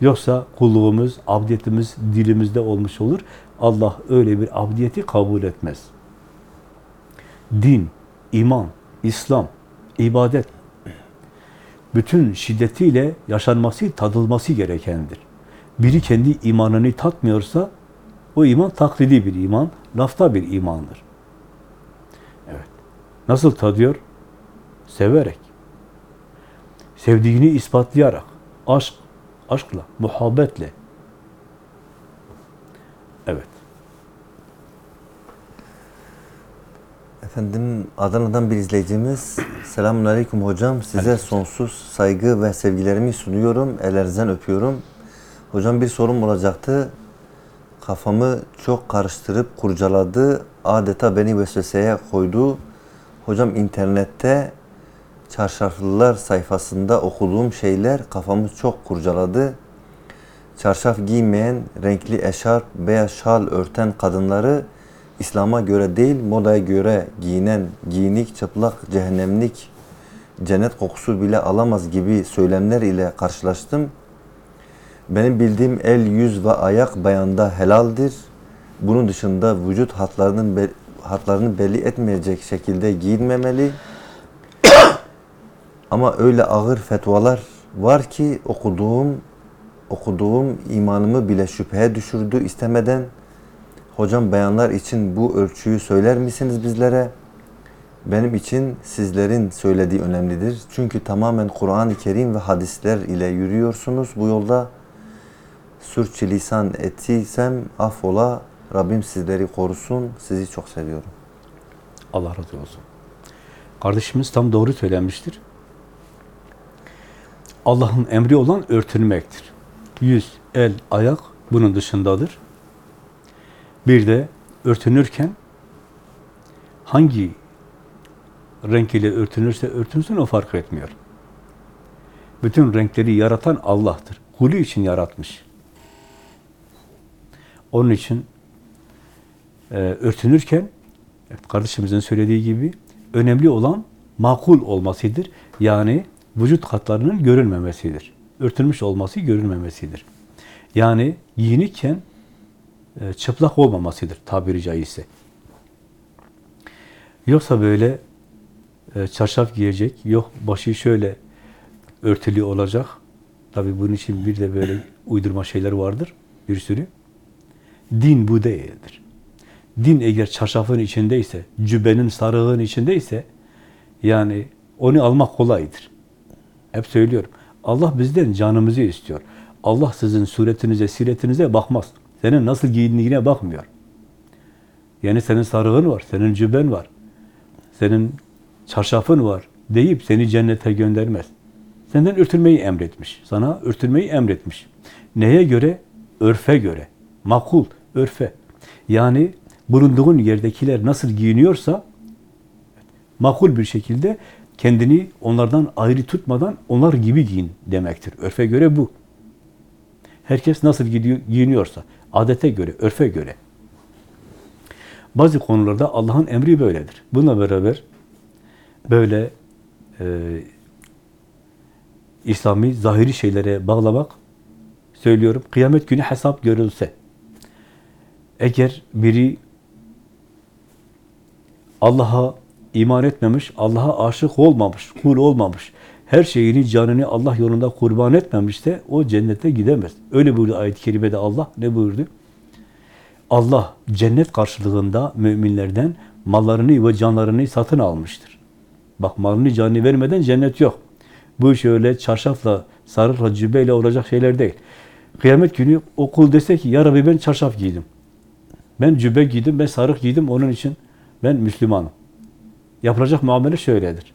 Yoksa kulluğumuz, abdiyetimiz dilimizde olmuş olur. Allah öyle bir abdiyeti kabul etmez. Din, iman, İslam, ibadet bütün şiddetiyle yaşanması, tadılması gerekendir. Biri kendi imanını tatmıyorsa o iman taklidi bir iman, lafta bir imandır. Evet. Nasıl tadıyor? Severek. Sevdiğini ispatlayarak. Aşk, aşkla, muhabbetle. Evet. Efendim Adana'dan bir izleyicimiz. Selamun Aleyküm hocam. Size sonsuz saygı ve sevgilerimi sunuyorum. Ellerinizden öpüyorum. Hocam bir sorum olacaktı. Kafamı çok karıştırıp kurcaladı. Adeta beni vesveseye koydu. Hocam internette çarşaflılar sayfasında okuduğum şeyler kafamı çok kurcaladı. Çarşaf giymeyen, renkli eşarp, beyaz şal örten kadınları İslam'a göre değil, modaya göre giyinen, giyinik, çıplak, cehennemlik, cennet kokusu bile alamaz gibi söylemler ile karşılaştım. Benim bildiğim el, yüz ve ayak bayanda helaldir. Bunun dışında vücut hatlarının hatlarını belli etmeyecek şekilde giyinmemeli. Ama öyle ağır fetvalar var ki okuduğum okuduğum imanımı bile şüpheye düşürdü istemeden. Hocam beyanlar için bu ölçüyü söyler misiniz bizlere? Benim için sizlerin söylediği önemlidir. Çünkü tamamen Kur'an-ı Kerim ve hadisler ile yürüyorsunuz bu yolda. Sürçülisan ettiysem affola. Rabbim sizleri korusun. Sizi çok seviyorum. Allah razı olsun. Kardeşimiz tam doğru söylemiştir. Allah'ın emri olan örtünmektir. Yüz, el, ayak bunun dışındadır. Bir de örtünürken hangi renk ile örtünürse örtünsün o fark etmiyor. Bütün renkleri yaratan Allah'tır. Kulü için yaratmış. Onun için e, örtünürken kardeşimizin söylediği gibi önemli olan makul olmasıdır. Yani vücut hatlarının görünmemesidir. Örtülmüş olması görünmemesidir. Yani giyinirken e, çıplak olmamasıdır tabiri caizse. Yoksa böyle e, çarşaf giyecek, yok başı şöyle örtülü olacak. Tabi bunun için bir de böyle uydurma şeyler vardır, bir sürü. Din bu değildir. Din eğer çarşafın içindeyse, cübbenin sarığın içindeyse, yani onu almak kolaydır. Hep söylüyorum. Allah bizden canımızı istiyor. Allah sizin suretinize, siretinize bakmaz. Senin nasıl giyindiğine bakmıyor. Yani senin sarığın var, senin cübben var, senin çarşafın var deyip seni cennete göndermez. Senden örtülmeyi emretmiş. Sana örtülmeyi emretmiş. Neye göre? Örfe göre. Makul, örfe. Yani bulunduğun yerdekiler nasıl giyiniyorsa makul bir şekilde kendini onlardan ayrı tutmadan onlar gibi giyin demektir. Örfe göre bu. Herkes nasıl giyiniyorsa, adete göre, örfe göre. Bazı konularda Allah'ın emri böyledir. Bununla beraber böyle e, İslami zahiri şeylere bağlamak söylüyorum. Kıyamet günü hesap görülse eğer biri Allah'a iman etmemiş, Allah'a aşık olmamış, kul olmamış, her şeyini, canını Allah yolunda kurban etmemişse o cennete gidemez. Öyle buyurdu ayet-i kerimede Allah. Ne buyurdu? Allah cennet karşılığında müminlerden mallarını ve canlarını satın almıştır. Bak malını canını vermeden cennet yok. Bu iş öyle çarşafla, sarıkla, cübbeyle olacak şeyler değil. Kıyamet günü o kul dese ki, ya Rabbi ben çarşaf giydim. Ben cübbe giydim, ben sarık giydim, onun için ben Müslümanım. Yapılacak muamele şöyledir.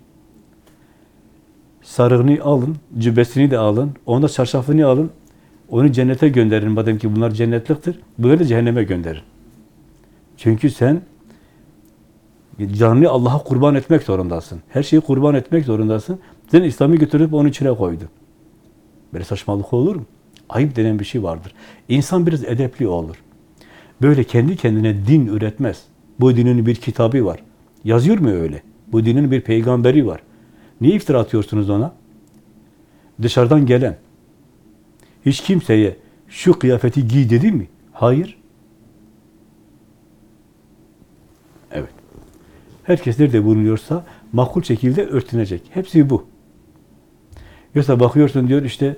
Sarığını alın, cübbesini de alın, onda çarşafını alın, onu cennete gönderin madem ki bunlar cennetliktir. Bunları da cehenneme gönderin. Çünkü sen canını Allah'a kurban etmek zorundasın. Her şeyi kurban etmek zorundasın. Sen İslam'ı götürüp onun içine koydun. Böyle saçmalık olur mu? Ayıp denen bir şey vardır. İnsan biraz edepli olur. Böyle kendi kendine din üretmez. Bu dinin bir kitabı var. Yazıyor mu öyle? Bu dinin bir peygamberi var. Niye iftira atıyorsunuz ona? Dışarıdan gelen. Hiç kimseye şu kıyafeti giy dedi mi? Hayır. Evet. Herkes nerede bulunuyorsa makul şekilde örtünecek. Hepsi bu. Yoksa bakıyorsun diyor işte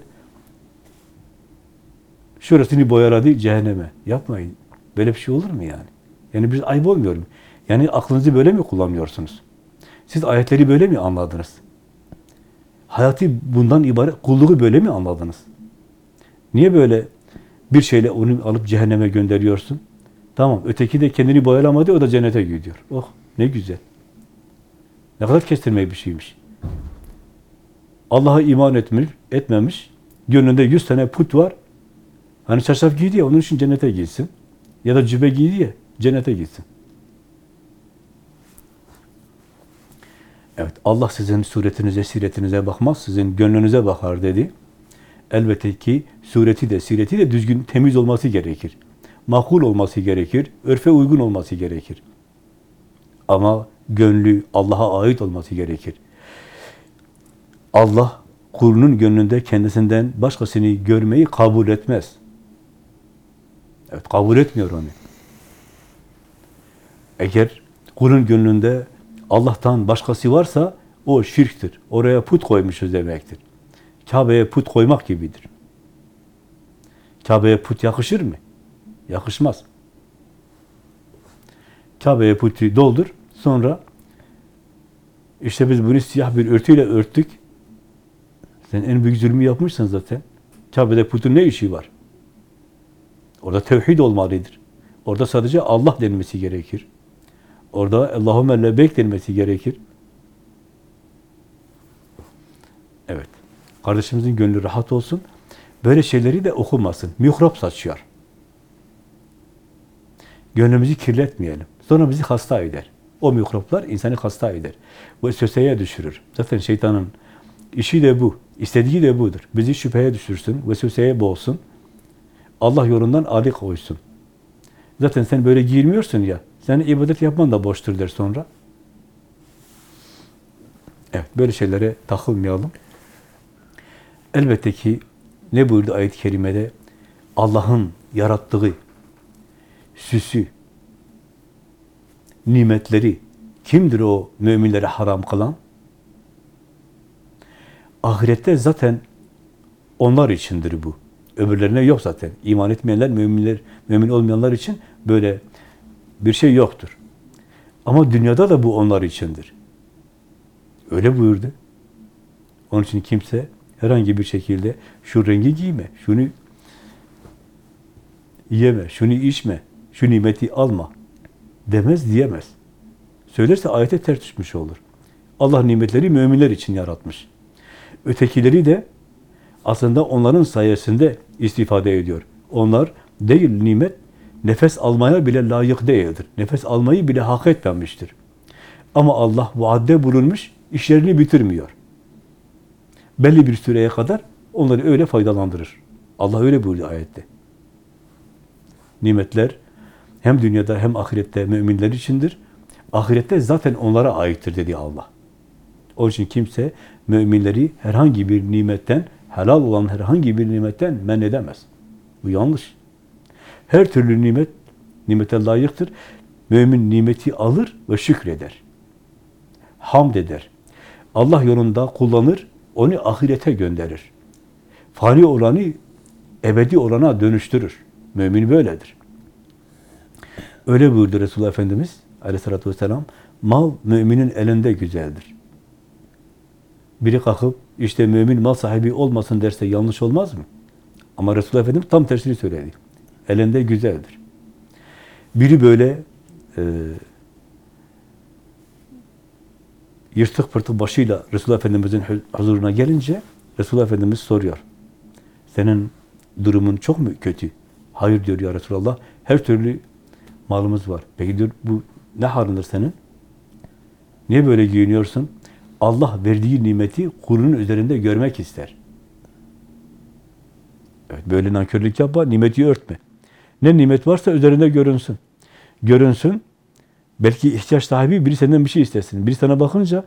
şurasını boyaladı cehenneme. Yapmayın. Böyle bir şey olur mu yani? Yani biz ayıp olmuyor mu? Yani aklınızı böyle mi kullanıyorsunuz? Siz ayetleri böyle mi anladınız? Hayatı bundan ibaret, kulluğu böyle mi anladınız? Niye böyle bir şeyle onu alıp cehenneme gönderiyorsun? Tamam, öteki de kendini boyalamadı, o da cennete gidiyor. Oh, ne güzel. Ne kadar kestirmeyi bir şeymiş. Allah'a iman etmiş, etmemiş, gönlünde yüz tane put var. Hani çarşaf giydi ya, onun için cennete gitsin. Ya da cübe giydi ya, cennete gitsin. Evet, Allah sizin suretinize, siretinize bakmaz, sizin gönlünüze bakar dedi. Elbette ki sureti de, sireti de düzgün, temiz olması gerekir. Makul olması gerekir, örfe uygun olması gerekir. Ama gönlü Allah'a ait olması gerekir. Allah kulunun gönlünde kendisinden başkasını görmeyi kabul etmez. Evet, kabul etmiyor onu. Eğer Kulun gönlünde Allah'tan başkası varsa o şirktir. Oraya put koymuşuz demektir. Kabe'ye put koymak gibidir. Kabe'ye put yakışır mı? Yakışmaz. Kabe'ye putu doldur, sonra işte biz bunu siyah bir örtüyle örttük. Sen en büyük zulmü yapmışsın zaten. Kabe'de putun ne işi var? Orada tevhid olmalıdır. Orada sadece Allah denmesi gerekir. Orada Allahümme lebek denmesi gerekir. Evet. Kardeşimizin gönlü rahat olsun. Böyle şeyleri de okumasın. Mikrop saçıyor. Gönlümüzü kirletmeyelim. Sonra bizi hasta eder. O mikroplar insanı hasta eder. Vesveseye düşürür. Zaten şeytanın işi de bu. istediği de budur. Bizi şüpheye düşürsün, vesveseye boğsun. Allah yolundan ali koysun. Zaten sen böyle giyinmiyorsun ya. Senin ibadet yapman da boştur der sonra. Evet, böyle şeylere takılmayalım. Elbette ki ne buyurdu ayet-i kerimede? Allah'ın yarattığı süsü, nimetleri kimdir o müminlere haram kılan? Ahirette zaten onlar içindir bu. Öbürlerine yok zaten. İman etmeyenler, müminler, mümin olmayanlar için böyle bir şey yoktur. Ama dünyada da bu onlar içindir. Öyle buyurdu. Onun için kimse herhangi bir şekilde şu rengi giyme, şunu yeme, şunu içme, şu nimeti alma demez diyemez. Söylerse ayete ters düşmüş olur. Allah nimetleri müminler için yaratmış. Ötekileri de aslında onların sayesinde istifade ediyor. Onlar değil nimet, nefes almaya bile layık değildir. Nefes almayı bile hak etmemiştir. Ama Allah vaadde bulunmuş, işlerini bitirmiyor. Belli bir süreye kadar onları öyle faydalandırır. Allah öyle buyuruyor ayette. Nimetler hem dünyada hem ahirette müminler içindir. Ahirette zaten onlara aittir dedi Allah. Onun için kimse müminleri herhangi bir nimetten, helal olan herhangi bir nimetten men edemez. Bu yanlış. Her türlü nimet, nimete layıktır. Mümin nimeti alır ve şükreder. Hamd eder. Allah yolunda kullanır, onu ahirete gönderir. Fani olanı ebedi olana dönüştürür. Mümin böyledir. Öyle buyurdu Resulullah Efendimiz aleyhissalatü vesselam. Mal müminin elinde güzeldir. Biri kalkıp işte mümin mal sahibi olmasın derse yanlış olmaz mı? Ama Resulullah Efendimiz tam tersini söyledi. Elinde güzeldir. Biri böyle e, yırtık pırtık başıyla Resulullah Efendimiz'in huzuruna gelince Resulullah Efendimiz soruyor. Senin durumun çok mu kötü? Hayır diyor ya Resulallah. Her türlü malımız var. Peki diyor bu ne halindir senin? Niye böyle giyiniyorsun? Allah verdiği nimeti kulunun üzerinde görmek ister. Evet, böyle nankörlük yapma, nimeti örtme. Ne nimet varsa üzerinde görünsün. Görünsün, belki ihtiyaç sahibi biri senden bir şey istesin. Biri sana bakınca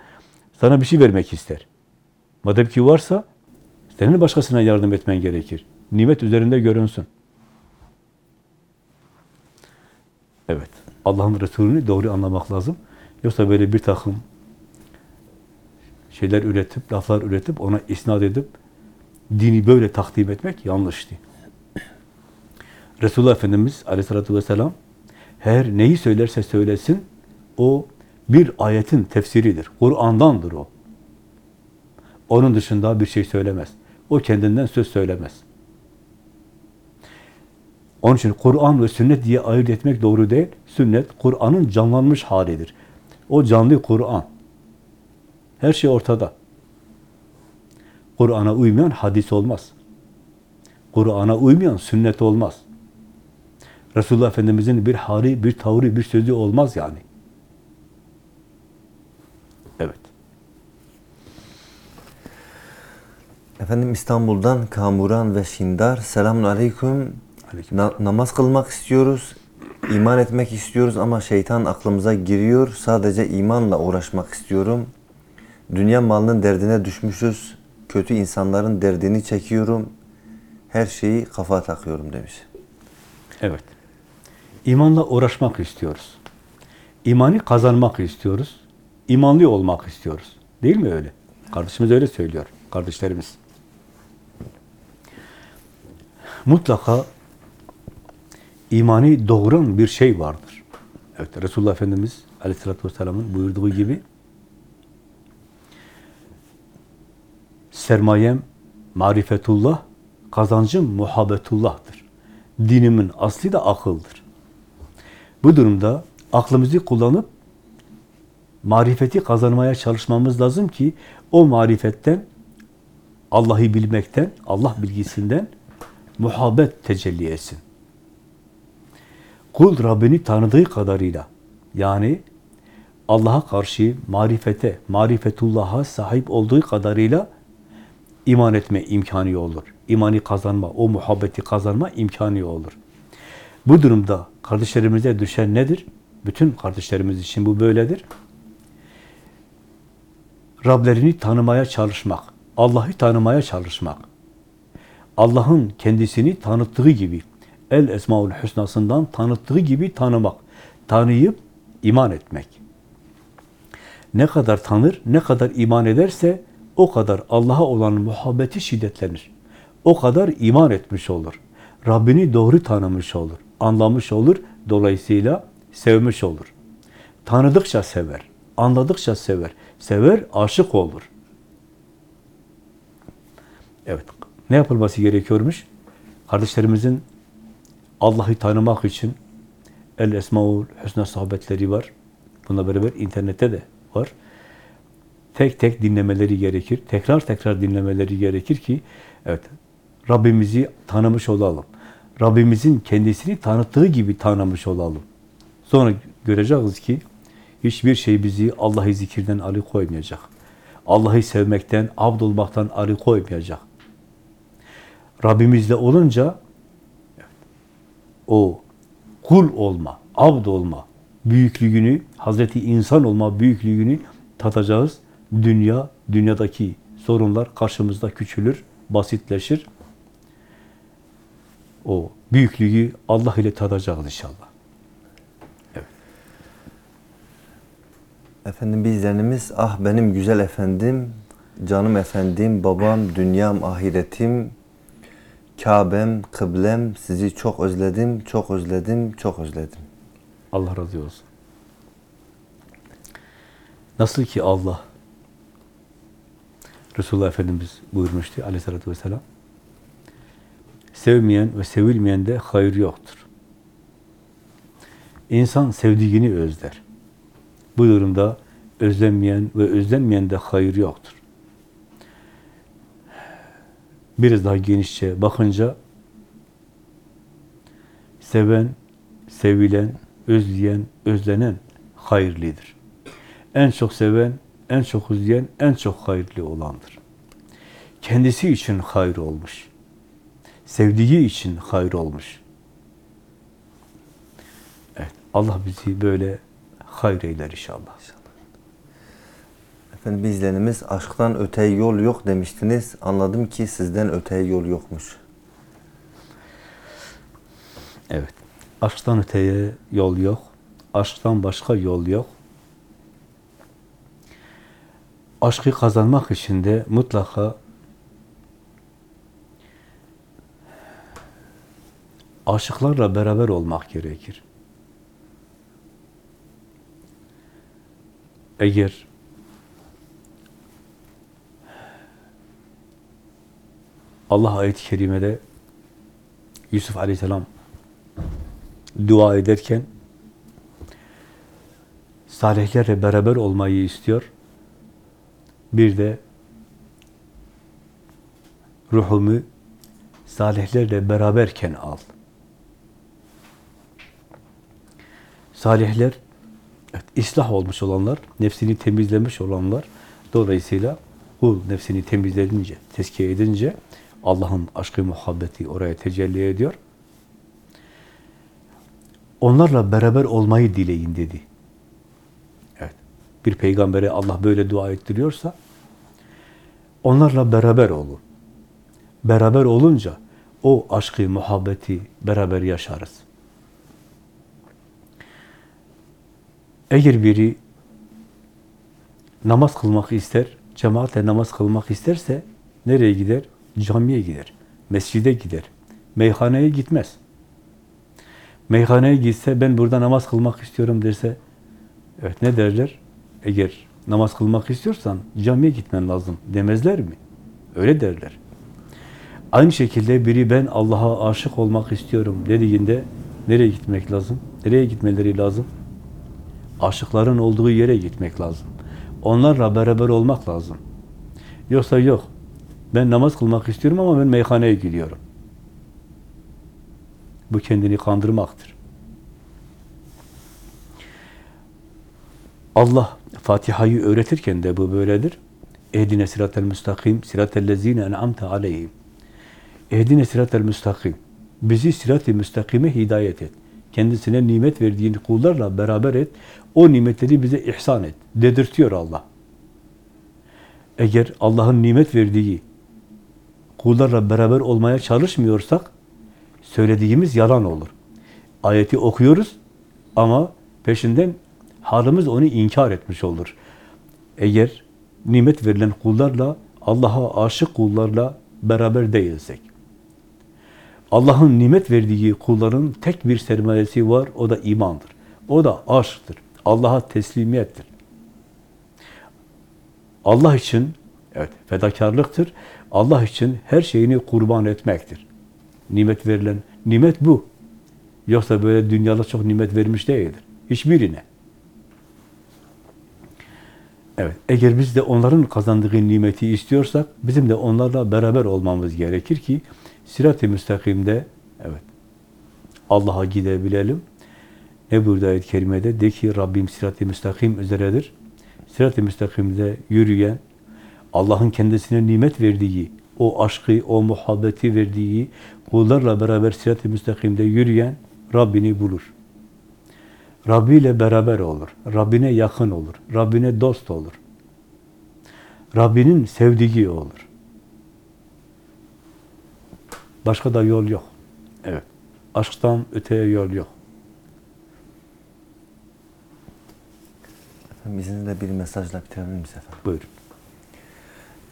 sana bir şey vermek ister. Madem ki varsa, senin başkasına yardım etmen gerekir. Nimet üzerinde görünsün. Evet, Allah'ın Resulü'nü doğru anlamak lazım. Yoksa böyle bir takım şeyler üretip, laflar üretip, ona isnat edip, dini böyle takdim etmek yanlıştı. Resulullah Efendimiz aleyhissalatü vesselam her neyi söylerse söylesin, o bir ayetin tefsiridir. Kur'an'dandır o. Onun dışında bir şey söylemez. O kendinden söz söylemez. Onun için Kur'an ve sünnet diye ayırt etmek doğru değil. Sünnet, Kur'an'ın canlanmış halidir. O canlı Kur'an. Her şey ortada. Kur'an'a uymayan hadis olmaz. Kur'an'a uymayan sünnet olmaz. Resulullah Efendimiz'in bir hali, bir tavrı, bir sözü olmaz yani. Evet. Efendim İstanbul'dan Kamuran ve Şindar. Selamun aleyküm. Na- namaz kılmak istiyoruz. iman etmek istiyoruz ama şeytan aklımıza giriyor. Sadece imanla uğraşmak istiyorum. Dünya malının derdine düşmüşüz. Kötü insanların derdini çekiyorum. Her şeyi kafa takıyorum demiş. Evet. İmanla uğraşmak istiyoruz. İmanı kazanmak istiyoruz. İmanlı olmak istiyoruz. Değil mi öyle? Kardeşimiz öyle söylüyor. Kardeşlerimiz. Mutlaka imani doğuran bir şey vardır. Evet, Resulullah Efendimiz Aleyhisselatü Vesselam'ın buyurduğu gibi sermayem marifetullah, kazancım muhabbetullah'tır. Dinimin aslı da akıldır. Bu durumda aklımızı kullanıp marifeti kazanmaya çalışmamız lazım ki o marifetten Allah'ı bilmekten, Allah bilgisinden muhabbet tecelli etsin. Kul Rabbini tanıdığı kadarıyla yani Allah'a karşı marifete, marifetullah'a sahip olduğu kadarıyla iman etme imkanı olur. İmanı kazanma, o muhabbeti kazanma imkanı olur. Bu durumda kardeşlerimize düşen nedir? Bütün kardeşlerimiz için bu böyledir. Rablerini tanımaya çalışmak, Allah'ı tanımaya çalışmak. Allah'ın kendisini tanıttığı gibi, El Esmaül Hüsna'sından tanıttığı gibi tanımak. Tanıyıp iman etmek. Ne kadar tanır, ne kadar iman ederse o kadar Allah'a olan muhabbeti şiddetlenir. O kadar iman etmiş olur. Rabbini doğru tanımış olur. Anlamış olur. Dolayısıyla sevmiş olur. Tanıdıkça sever. Anladıkça sever. Sever, aşık olur. Evet. Ne yapılması gerekiyormuş? Kardeşlerimizin Allah'ı tanımak için El Esmaül Hüsna sohbetleri var. Bununla beraber internette de var. Tek tek dinlemeleri gerekir. Tekrar tekrar dinlemeleri gerekir ki evet Rabbimizi tanımış olalım. Rabbimizin kendisini tanıttığı gibi tanımış olalım. Sonra göreceğiz ki hiçbir şey bizi Allah'ı zikirden alıkoymayacak. Allah'ı sevmekten, abd olmaktan alıkoymayacak. Rabbimizle olunca o kul olma, abd olma büyüklüğünü, Hazreti insan olma büyüklüğünü tatacağız. Dünya, dünyadaki sorunlar karşımızda küçülür, basitleşir. O büyüklüğü Allah ile tadacağız inşallah. Efendim bir izleyenimiz, ah benim güzel efendim, canım efendim, babam, dünyam, ahiretim, Kabe'm, kıblem, sizi çok özledim, çok özledim, çok özledim. Allah razı olsun. Nasıl ki Allah Resulullah Efendimiz buyurmuştu aleyhissalatü vesselam sevmeyen ve sevilmeyen de hayır yoktur. İnsan sevdiğini özler. Bu durumda özlenmeyen ve özlenmeyen de hayır yoktur. Biraz daha genişçe bakınca seven, sevilen, özleyen, özlenen hayırlıdır. En çok seven, en çok özleyen, en çok hayırlı olandır. Kendisi için hayır olmuş. Sevdiği için hayır olmuş. Evet, Allah bizi böyle hayır eyler inşallah. Efendim bir izleyenimiz, aşktan öte yol yok demiştiniz. Anladım ki sizden öte yol yokmuş. Evet. Aşktan öteye yol yok. Aşktan başka yol yok. Aşkı kazanmak için de mutlaka aşıklarla beraber olmak gerekir. Eğer Allah ayet-i kerimede Yusuf Aleyhisselam dua ederken salihlerle beraber olmayı istiyor. Bir de ruhumu salihlerle beraberken al. Salihler evet, ıslah olmuş olanlar, nefsini temizlemiş olanlar. Dolayısıyla kul nefsini temizledince, tezkiye edince Allah'ın aşkı, muhabbeti oraya tecelli ediyor. Onlarla beraber olmayı dileyin dedi. Bir peygambere Allah böyle dua ettiriyorsa onlarla beraber olun. Beraber olunca o aşkı, muhabbeti beraber yaşarız. Eğer biri namaz kılmak ister, cemaatle namaz kılmak isterse nereye gider? Camiye gider, mescide gider, meyhaneye gitmez. Meyhaneye gitse ben burada namaz kılmak istiyorum derse evet ne derler? Eğer namaz kılmak istiyorsan camiye gitmen lazım demezler mi? Öyle derler. Aynı şekilde biri ben Allah'a aşık olmak istiyorum dediğinde nereye gitmek lazım? Nereye gitmeleri lazım? Aşıkların olduğu yere gitmek lazım. Onlarla beraber olmak lazım. Yoksa yok. Ben namaz kılmak istiyorum ama ben meyhaneye gidiyorum. Bu kendini kandırmaktır. Allah Fatiha'yı öğretirken de bu böyledir. Ehdine siratel müstakim, siratel lezine en'amte aleyhim. Ehdine siratel müstakim. Bizi sirat-i müstakime hidayet et. Kendisine nimet verdiğin kullarla beraber et. O nimetleri bize ihsan et. Dedirtiyor Allah. Eğer Allah'ın nimet verdiği kullarla beraber olmaya çalışmıyorsak söylediğimiz yalan olur. Ayeti okuyoruz ama peşinden halimiz onu inkar etmiş olur. Eğer nimet verilen kullarla, Allah'a aşık kullarla beraber değilsek. Allah'ın nimet verdiği kulların tek bir sermayesi var, o da imandır. O da aşktır. Allah'a teslimiyettir. Allah için evet fedakarlıktır. Allah için her şeyini kurban etmektir. Nimet verilen nimet bu. Yoksa böyle dünyada çok nimet vermiş değildir. Hiçbirine. Evet, eğer biz de onların kazandığı nimeti istiyorsak, bizim de onlarla beraber olmamız gerekir ki, sirat-i müstakimde, evet, Allah'a gidebilelim. Ne burada ayet-i kerimede? De ki Rabbim sirat-i müstakim üzeredir. Sirat-i müstakimde yürüyen, Allah'ın kendisine nimet verdiği, o aşkı, o muhabbeti verdiği kullarla beraber sirat-i müstakimde yürüyen Rabbini bulur. Rabbi ile beraber olur. Rabbine yakın olur. Rabbine dost olur. Rabbinin sevdiği olur. Başka da yol yok. Evet. Aşktan öteye yol yok. Efendim izninizle bir mesajla bitirebilir miyiz efendim? Buyurun.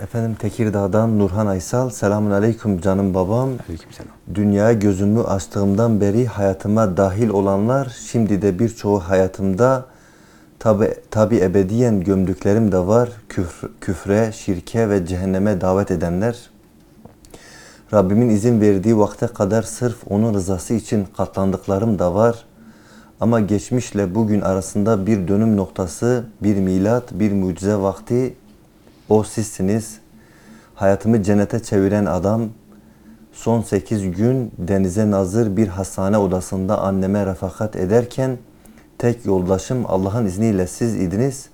Efendim Tekirdağ'dan Nurhan Aysal. Selamun Aleyküm canım babam. Aleykümselam. Dünyaya gözümü açtığımdan beri hayatıma dahil olanlar, şimdi de birçoğu hayatımda tabi, tabi ebediyen gömdüklerim de var. Küfr, küfre, şirke ve cehenneme davet edenler. Rabbimin izin verdiği vakte kadar sırf onun rızası için katlandıklarım da var. Ama geçmişle bugün arasında bir dönüm noktası, bir milat, bir mucize vakti o sizsiniz. Hayatımı cennete çeviren adam, son 8 gün denize nazır bir hastane odasında anneme refakat ederken tek yoldaşım Allah'ın izniyle siz idiniz.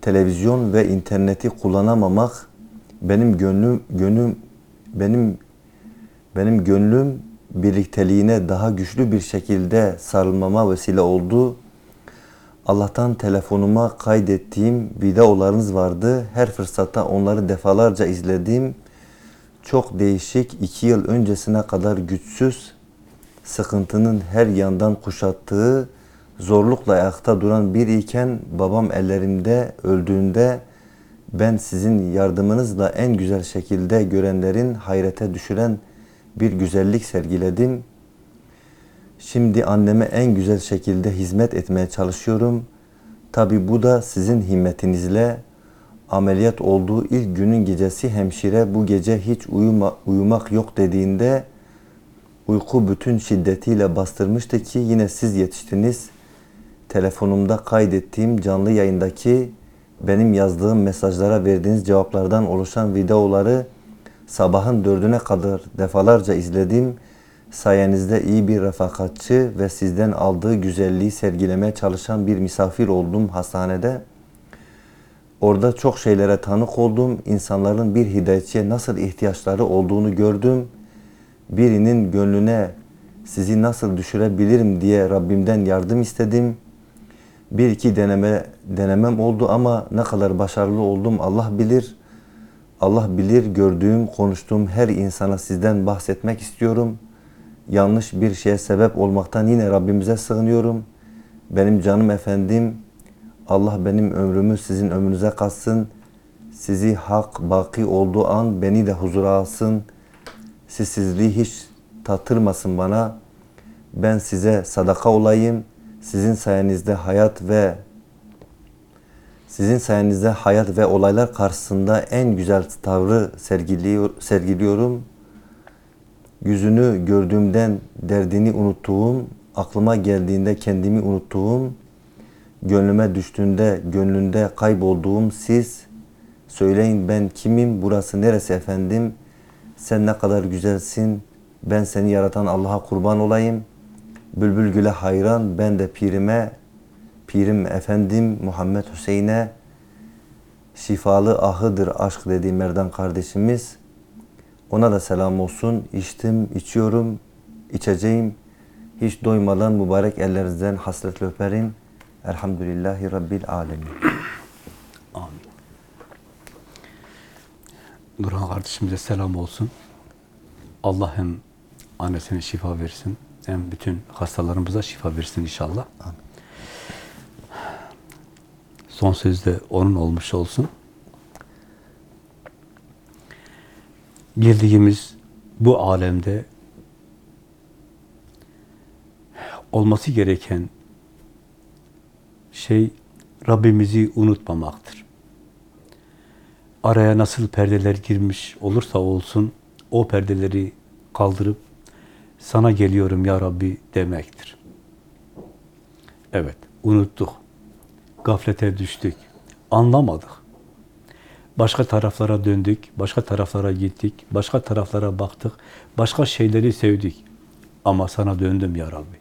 Televizyon ve interneti kullanamamak benim gönlüm gönlüm benim benim gönlüm birlikteliğine daha güçlü bir şekilde sarılmama vesile oldu. Allah'tan telefonuma kaydettiğim videolarınız vardı. Her fırsatta onları defalarca izledim. Çok değişik, iki yıl öncesine kadar güçsüz, sıkıntının her yandan kuşattığı, zorlukla ayakta duran bir iken babam ellerimde öldüğünde ben sizin yardımınızla en güzel şekilde görenlerin hayrete düşüren bir güzellik sergiledim. Şimdi anneme en güzel şekilde hizmet etmeye çalışıyorum. Tabi bu da sizin himmetinizle ameliyat olduğu ilk günün gecesi hemşire bu gece hiç uyuma, uyumak yok dediğinde uyku bütün şiddetiyle bastırmıştı ki yine siz yetiştiniz. Telefonumda kaydettiğim canlı yayındaki benim yazdığım mesajlara verdiğiniz cevaplardan oluşan videoları sabahın dördüne kadar defalarca izledim. Sayenizde iyi bir refakatçi ve sizden aldığı güzelliği sergilemeye çalışan bir misafir oldum hastanede. Orada çok şeylere tanık oldum. İnsanların bir hidayetçiye nasıl ihtiyaçları olduğunu gördüm. Birinin gönlüne sizi nasıl düşürebilirim diye Rabbimden yardım istedim. Bir iki deneme denemem oldu ama ne kadar başarılı oldum Allah bilir. Allah bilir gördüğüm, konuştuğum her insana sizden bahsetmek istiyorum. Yanlış bir şeye sebep olmaktan yine Rabbimize sığınıyorum. benim canım efendim, Allah benim ömrümü sizin ömrünüze katsın. Sizi hak baki olduğu an beni de huzura alsın. Sizsizliği hiç tatırmasın bana. Ben size sadaka olayım. Sizin sayenizde hayat ve sizin sayenizde hayat ve olaylar karşısında en güzel tavrı sergiliyor, sergiliyorum. Yüzünü gördüğümden derdini unuttuğum, aklıma geldiğinde kendimi unuttuğum, gönlüme düştüğünde gönlünde kaybolduğum siz, söyleyin ben kimim, burası neresi efendim, sen ne kadar güzelsin, ben seni yaratan Allah'a kurban olayım, bülbül güle hayran, ben de pirime, pirim efendim Muhammed Hüseyin'e, şifalı ahıdır aşk dediği Merdan kardeşimiz, ona da selam olsun. İçtim, içiyorum, içeceğim. Hiç doymadan mübarek ellerinizden hasretle öperim. Elhamdülillahi Rabbil Alemin. Amin. Nurhan kardeşimize selam olsun. Allah hem annesine şifa versin, hem bütün hastalarımıza şifa versin inşallah. Amin. Son söz de onun olmuş olsun. Geldiğimiz bu alemde olması gereken şey Rabbimizi unutmamaktır. Araya nasıl perdeler girmiş olursa olsun o perdeleri kaldırıp sana geliyorum ya Rabbi demektir. Evet, unuttuk. Gaflete düştük. Anlamadık. Başka taraflara döndük, başka taraflara gittik, başka taraflara baktık, başka şeyleri sevdik. Ama sana döndüm ya Rabbi.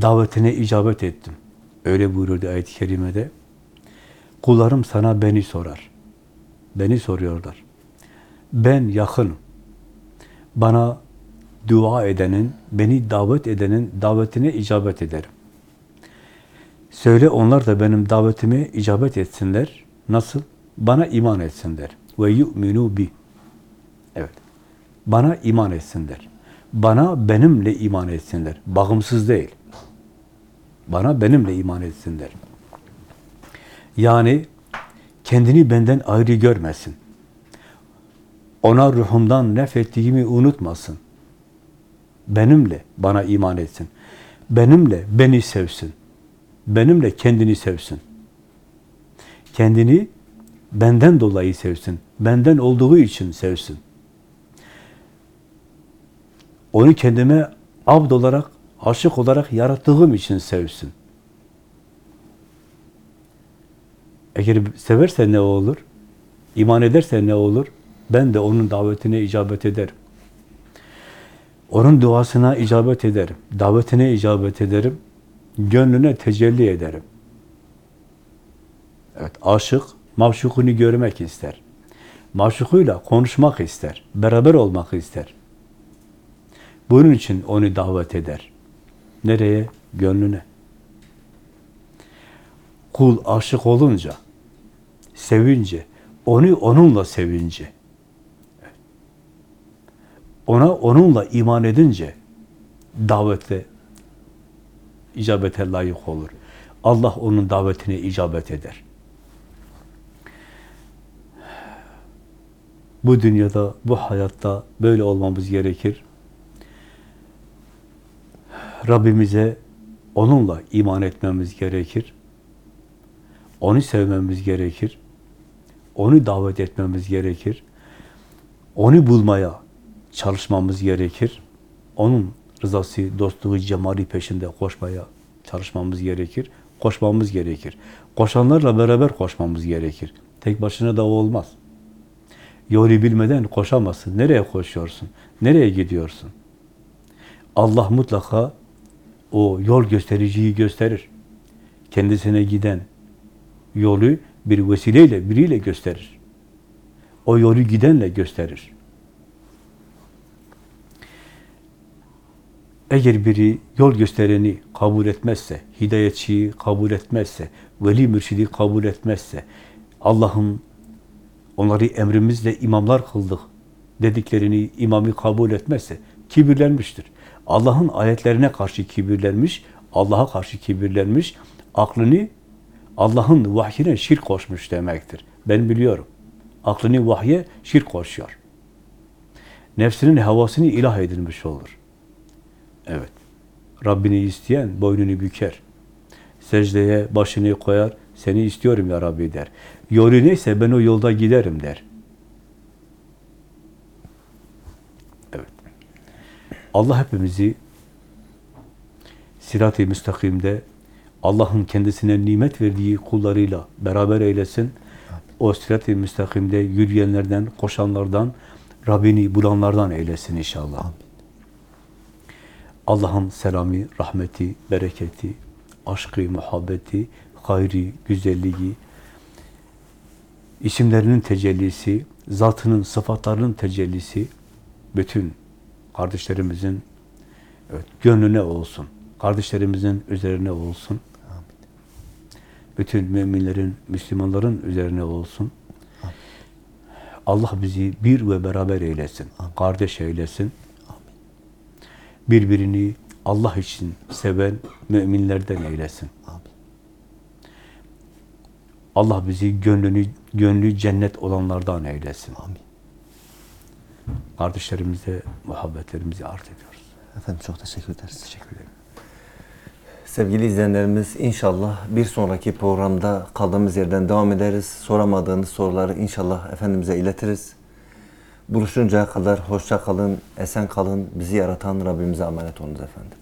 Davetine icabet ettim. Öyle buyurdu ayet-i kerimede. Kullarım sana beni sorar. Beni soruyorlar. Ben yakınım. Bana dua edenin, beni davet edenin davetine icabet ederim. Söyle onlar da benim davetime icabet etsinler. Nasıl? Bana iman etsinler. Ve yu'minu bi. Evet. Bana iman etsinler. Bana benimle iman etsinler. Bağımsız değil. Bana benimle iman etsinler. Yani kendini benden ayrı görmesin. Ona ruhumdan nefrettiğimi unutmasın. Benimle bana iman etsin. Benimle beni sevsin. Benimle kendini sevsin. Kendini benden dolayı sevsin. Benden olduğu için sevsin. Onu kendime abd olarak, aşık olarak yarattığım için sevsin. Eğer severse ne olur? İman ederse ne olur? Ben de onun davetine icabet ederim. Onun duasına icabet ederim. Davetine icabet ederim. Gönlüne tecelli ederim. Evet, aşık, maşukunu görmek ister. Maşukuyla konuşmak ister. Beraber olmak ister. Bunun için onu davet eder. Nereye? Gönlüne. Kul aşık olunca, sevince, onu onunla sevince, ona onunla iman edince davete icabete layık olur. Allah onun davetine icabet eder. Bu dünyada, bu hayatta böyle olmamız gerekir. Rabbimize onunla iman etmemiz gerekir. Onu sevmemiz gerekir. Onu davet etmemiz gerekir. Onu bulmaya çalışmamız gerekir. Onun rızası, dostluğu, cemali peşinde koşmaya çalışmamız gerekir. Koşmamız gerekir. Koşanlarla beraber koşmamız gerekir. Tek başına da olmaz. Yolu bilmeden koşamazsın. Nereye koşuyorsun? Nereye gidiyorsun? Allah mutlaka o yol göstericiyi gösterir. Kendisine giden yolu bir vesileyle, biriyle gösterir. O yolu gidenle gösterir. Eğer biri yol göstereni kabul etmezse, hidayetçiyi kabul etmezse, veli mürşidi kabul etmezse, Allah'ın onları emrimizle imamlar kıldık dediklerini imamı kabul etmezse kibirlenmiştir. Allah'ın ayetlerine karşı kibirlenmiş, Allah'a karşı kibirlenmiş, aklını Allah'ın vahyine şirk koşmuş demektir. Ben biliyorum. Aklını vahye şirk koşuyor. Nefsinin havasını ilah edilmiş olur. Evet. Rabbini isteyen boynunu büker. Secdeye başını koyar. Seni istiyorum ya Rabbi der. Yolu neyse ben o yolda giderim der. Evet. Allah hepimizi sirat-i müstakimde Allah'ın kendisine nimet verdiği kullarıyla beraber eylesin. O sirat-i müstakimde yürüyenlerden, koşanlardan, Rabbini bulanlardan eylesin inşallah. Allah'ın selamı, rahmeti, bereketi, aşkı, muhabbeti, hayri, güzelliği, isimlerinin tecellisi, zatının, sıfatlarının tecellisi bütün kardeşlerimizin evet, gönlüne olsun. Kardeşlerimizin üzerine olsun. Bütün müminlerin, Müslümanların üzerine olsun. Allah bizi bir ve beraber eylesin. Kardeş eylesin. Birbirini Allah için seven müminlerden eylesin. Allah bizi gönlünü gönlü cennet olanlardan eylesin. Amin. Kardeşlerimize muhabbetlerimizi arz ediyoruz. Efendim çok teşekkür ederiz. Teşekkür ederim. Sevgili izleyenlerimiz inşallah bir sonraki programda kaldığımız yerden devam ederiz. Soramadığınız soruları inşallah Efendimiz'e iletiriz. Buluşuncaya kadar hoşça kalın, esen kalın. Bizi yaratan Rabbimize emanet olunuz efendim.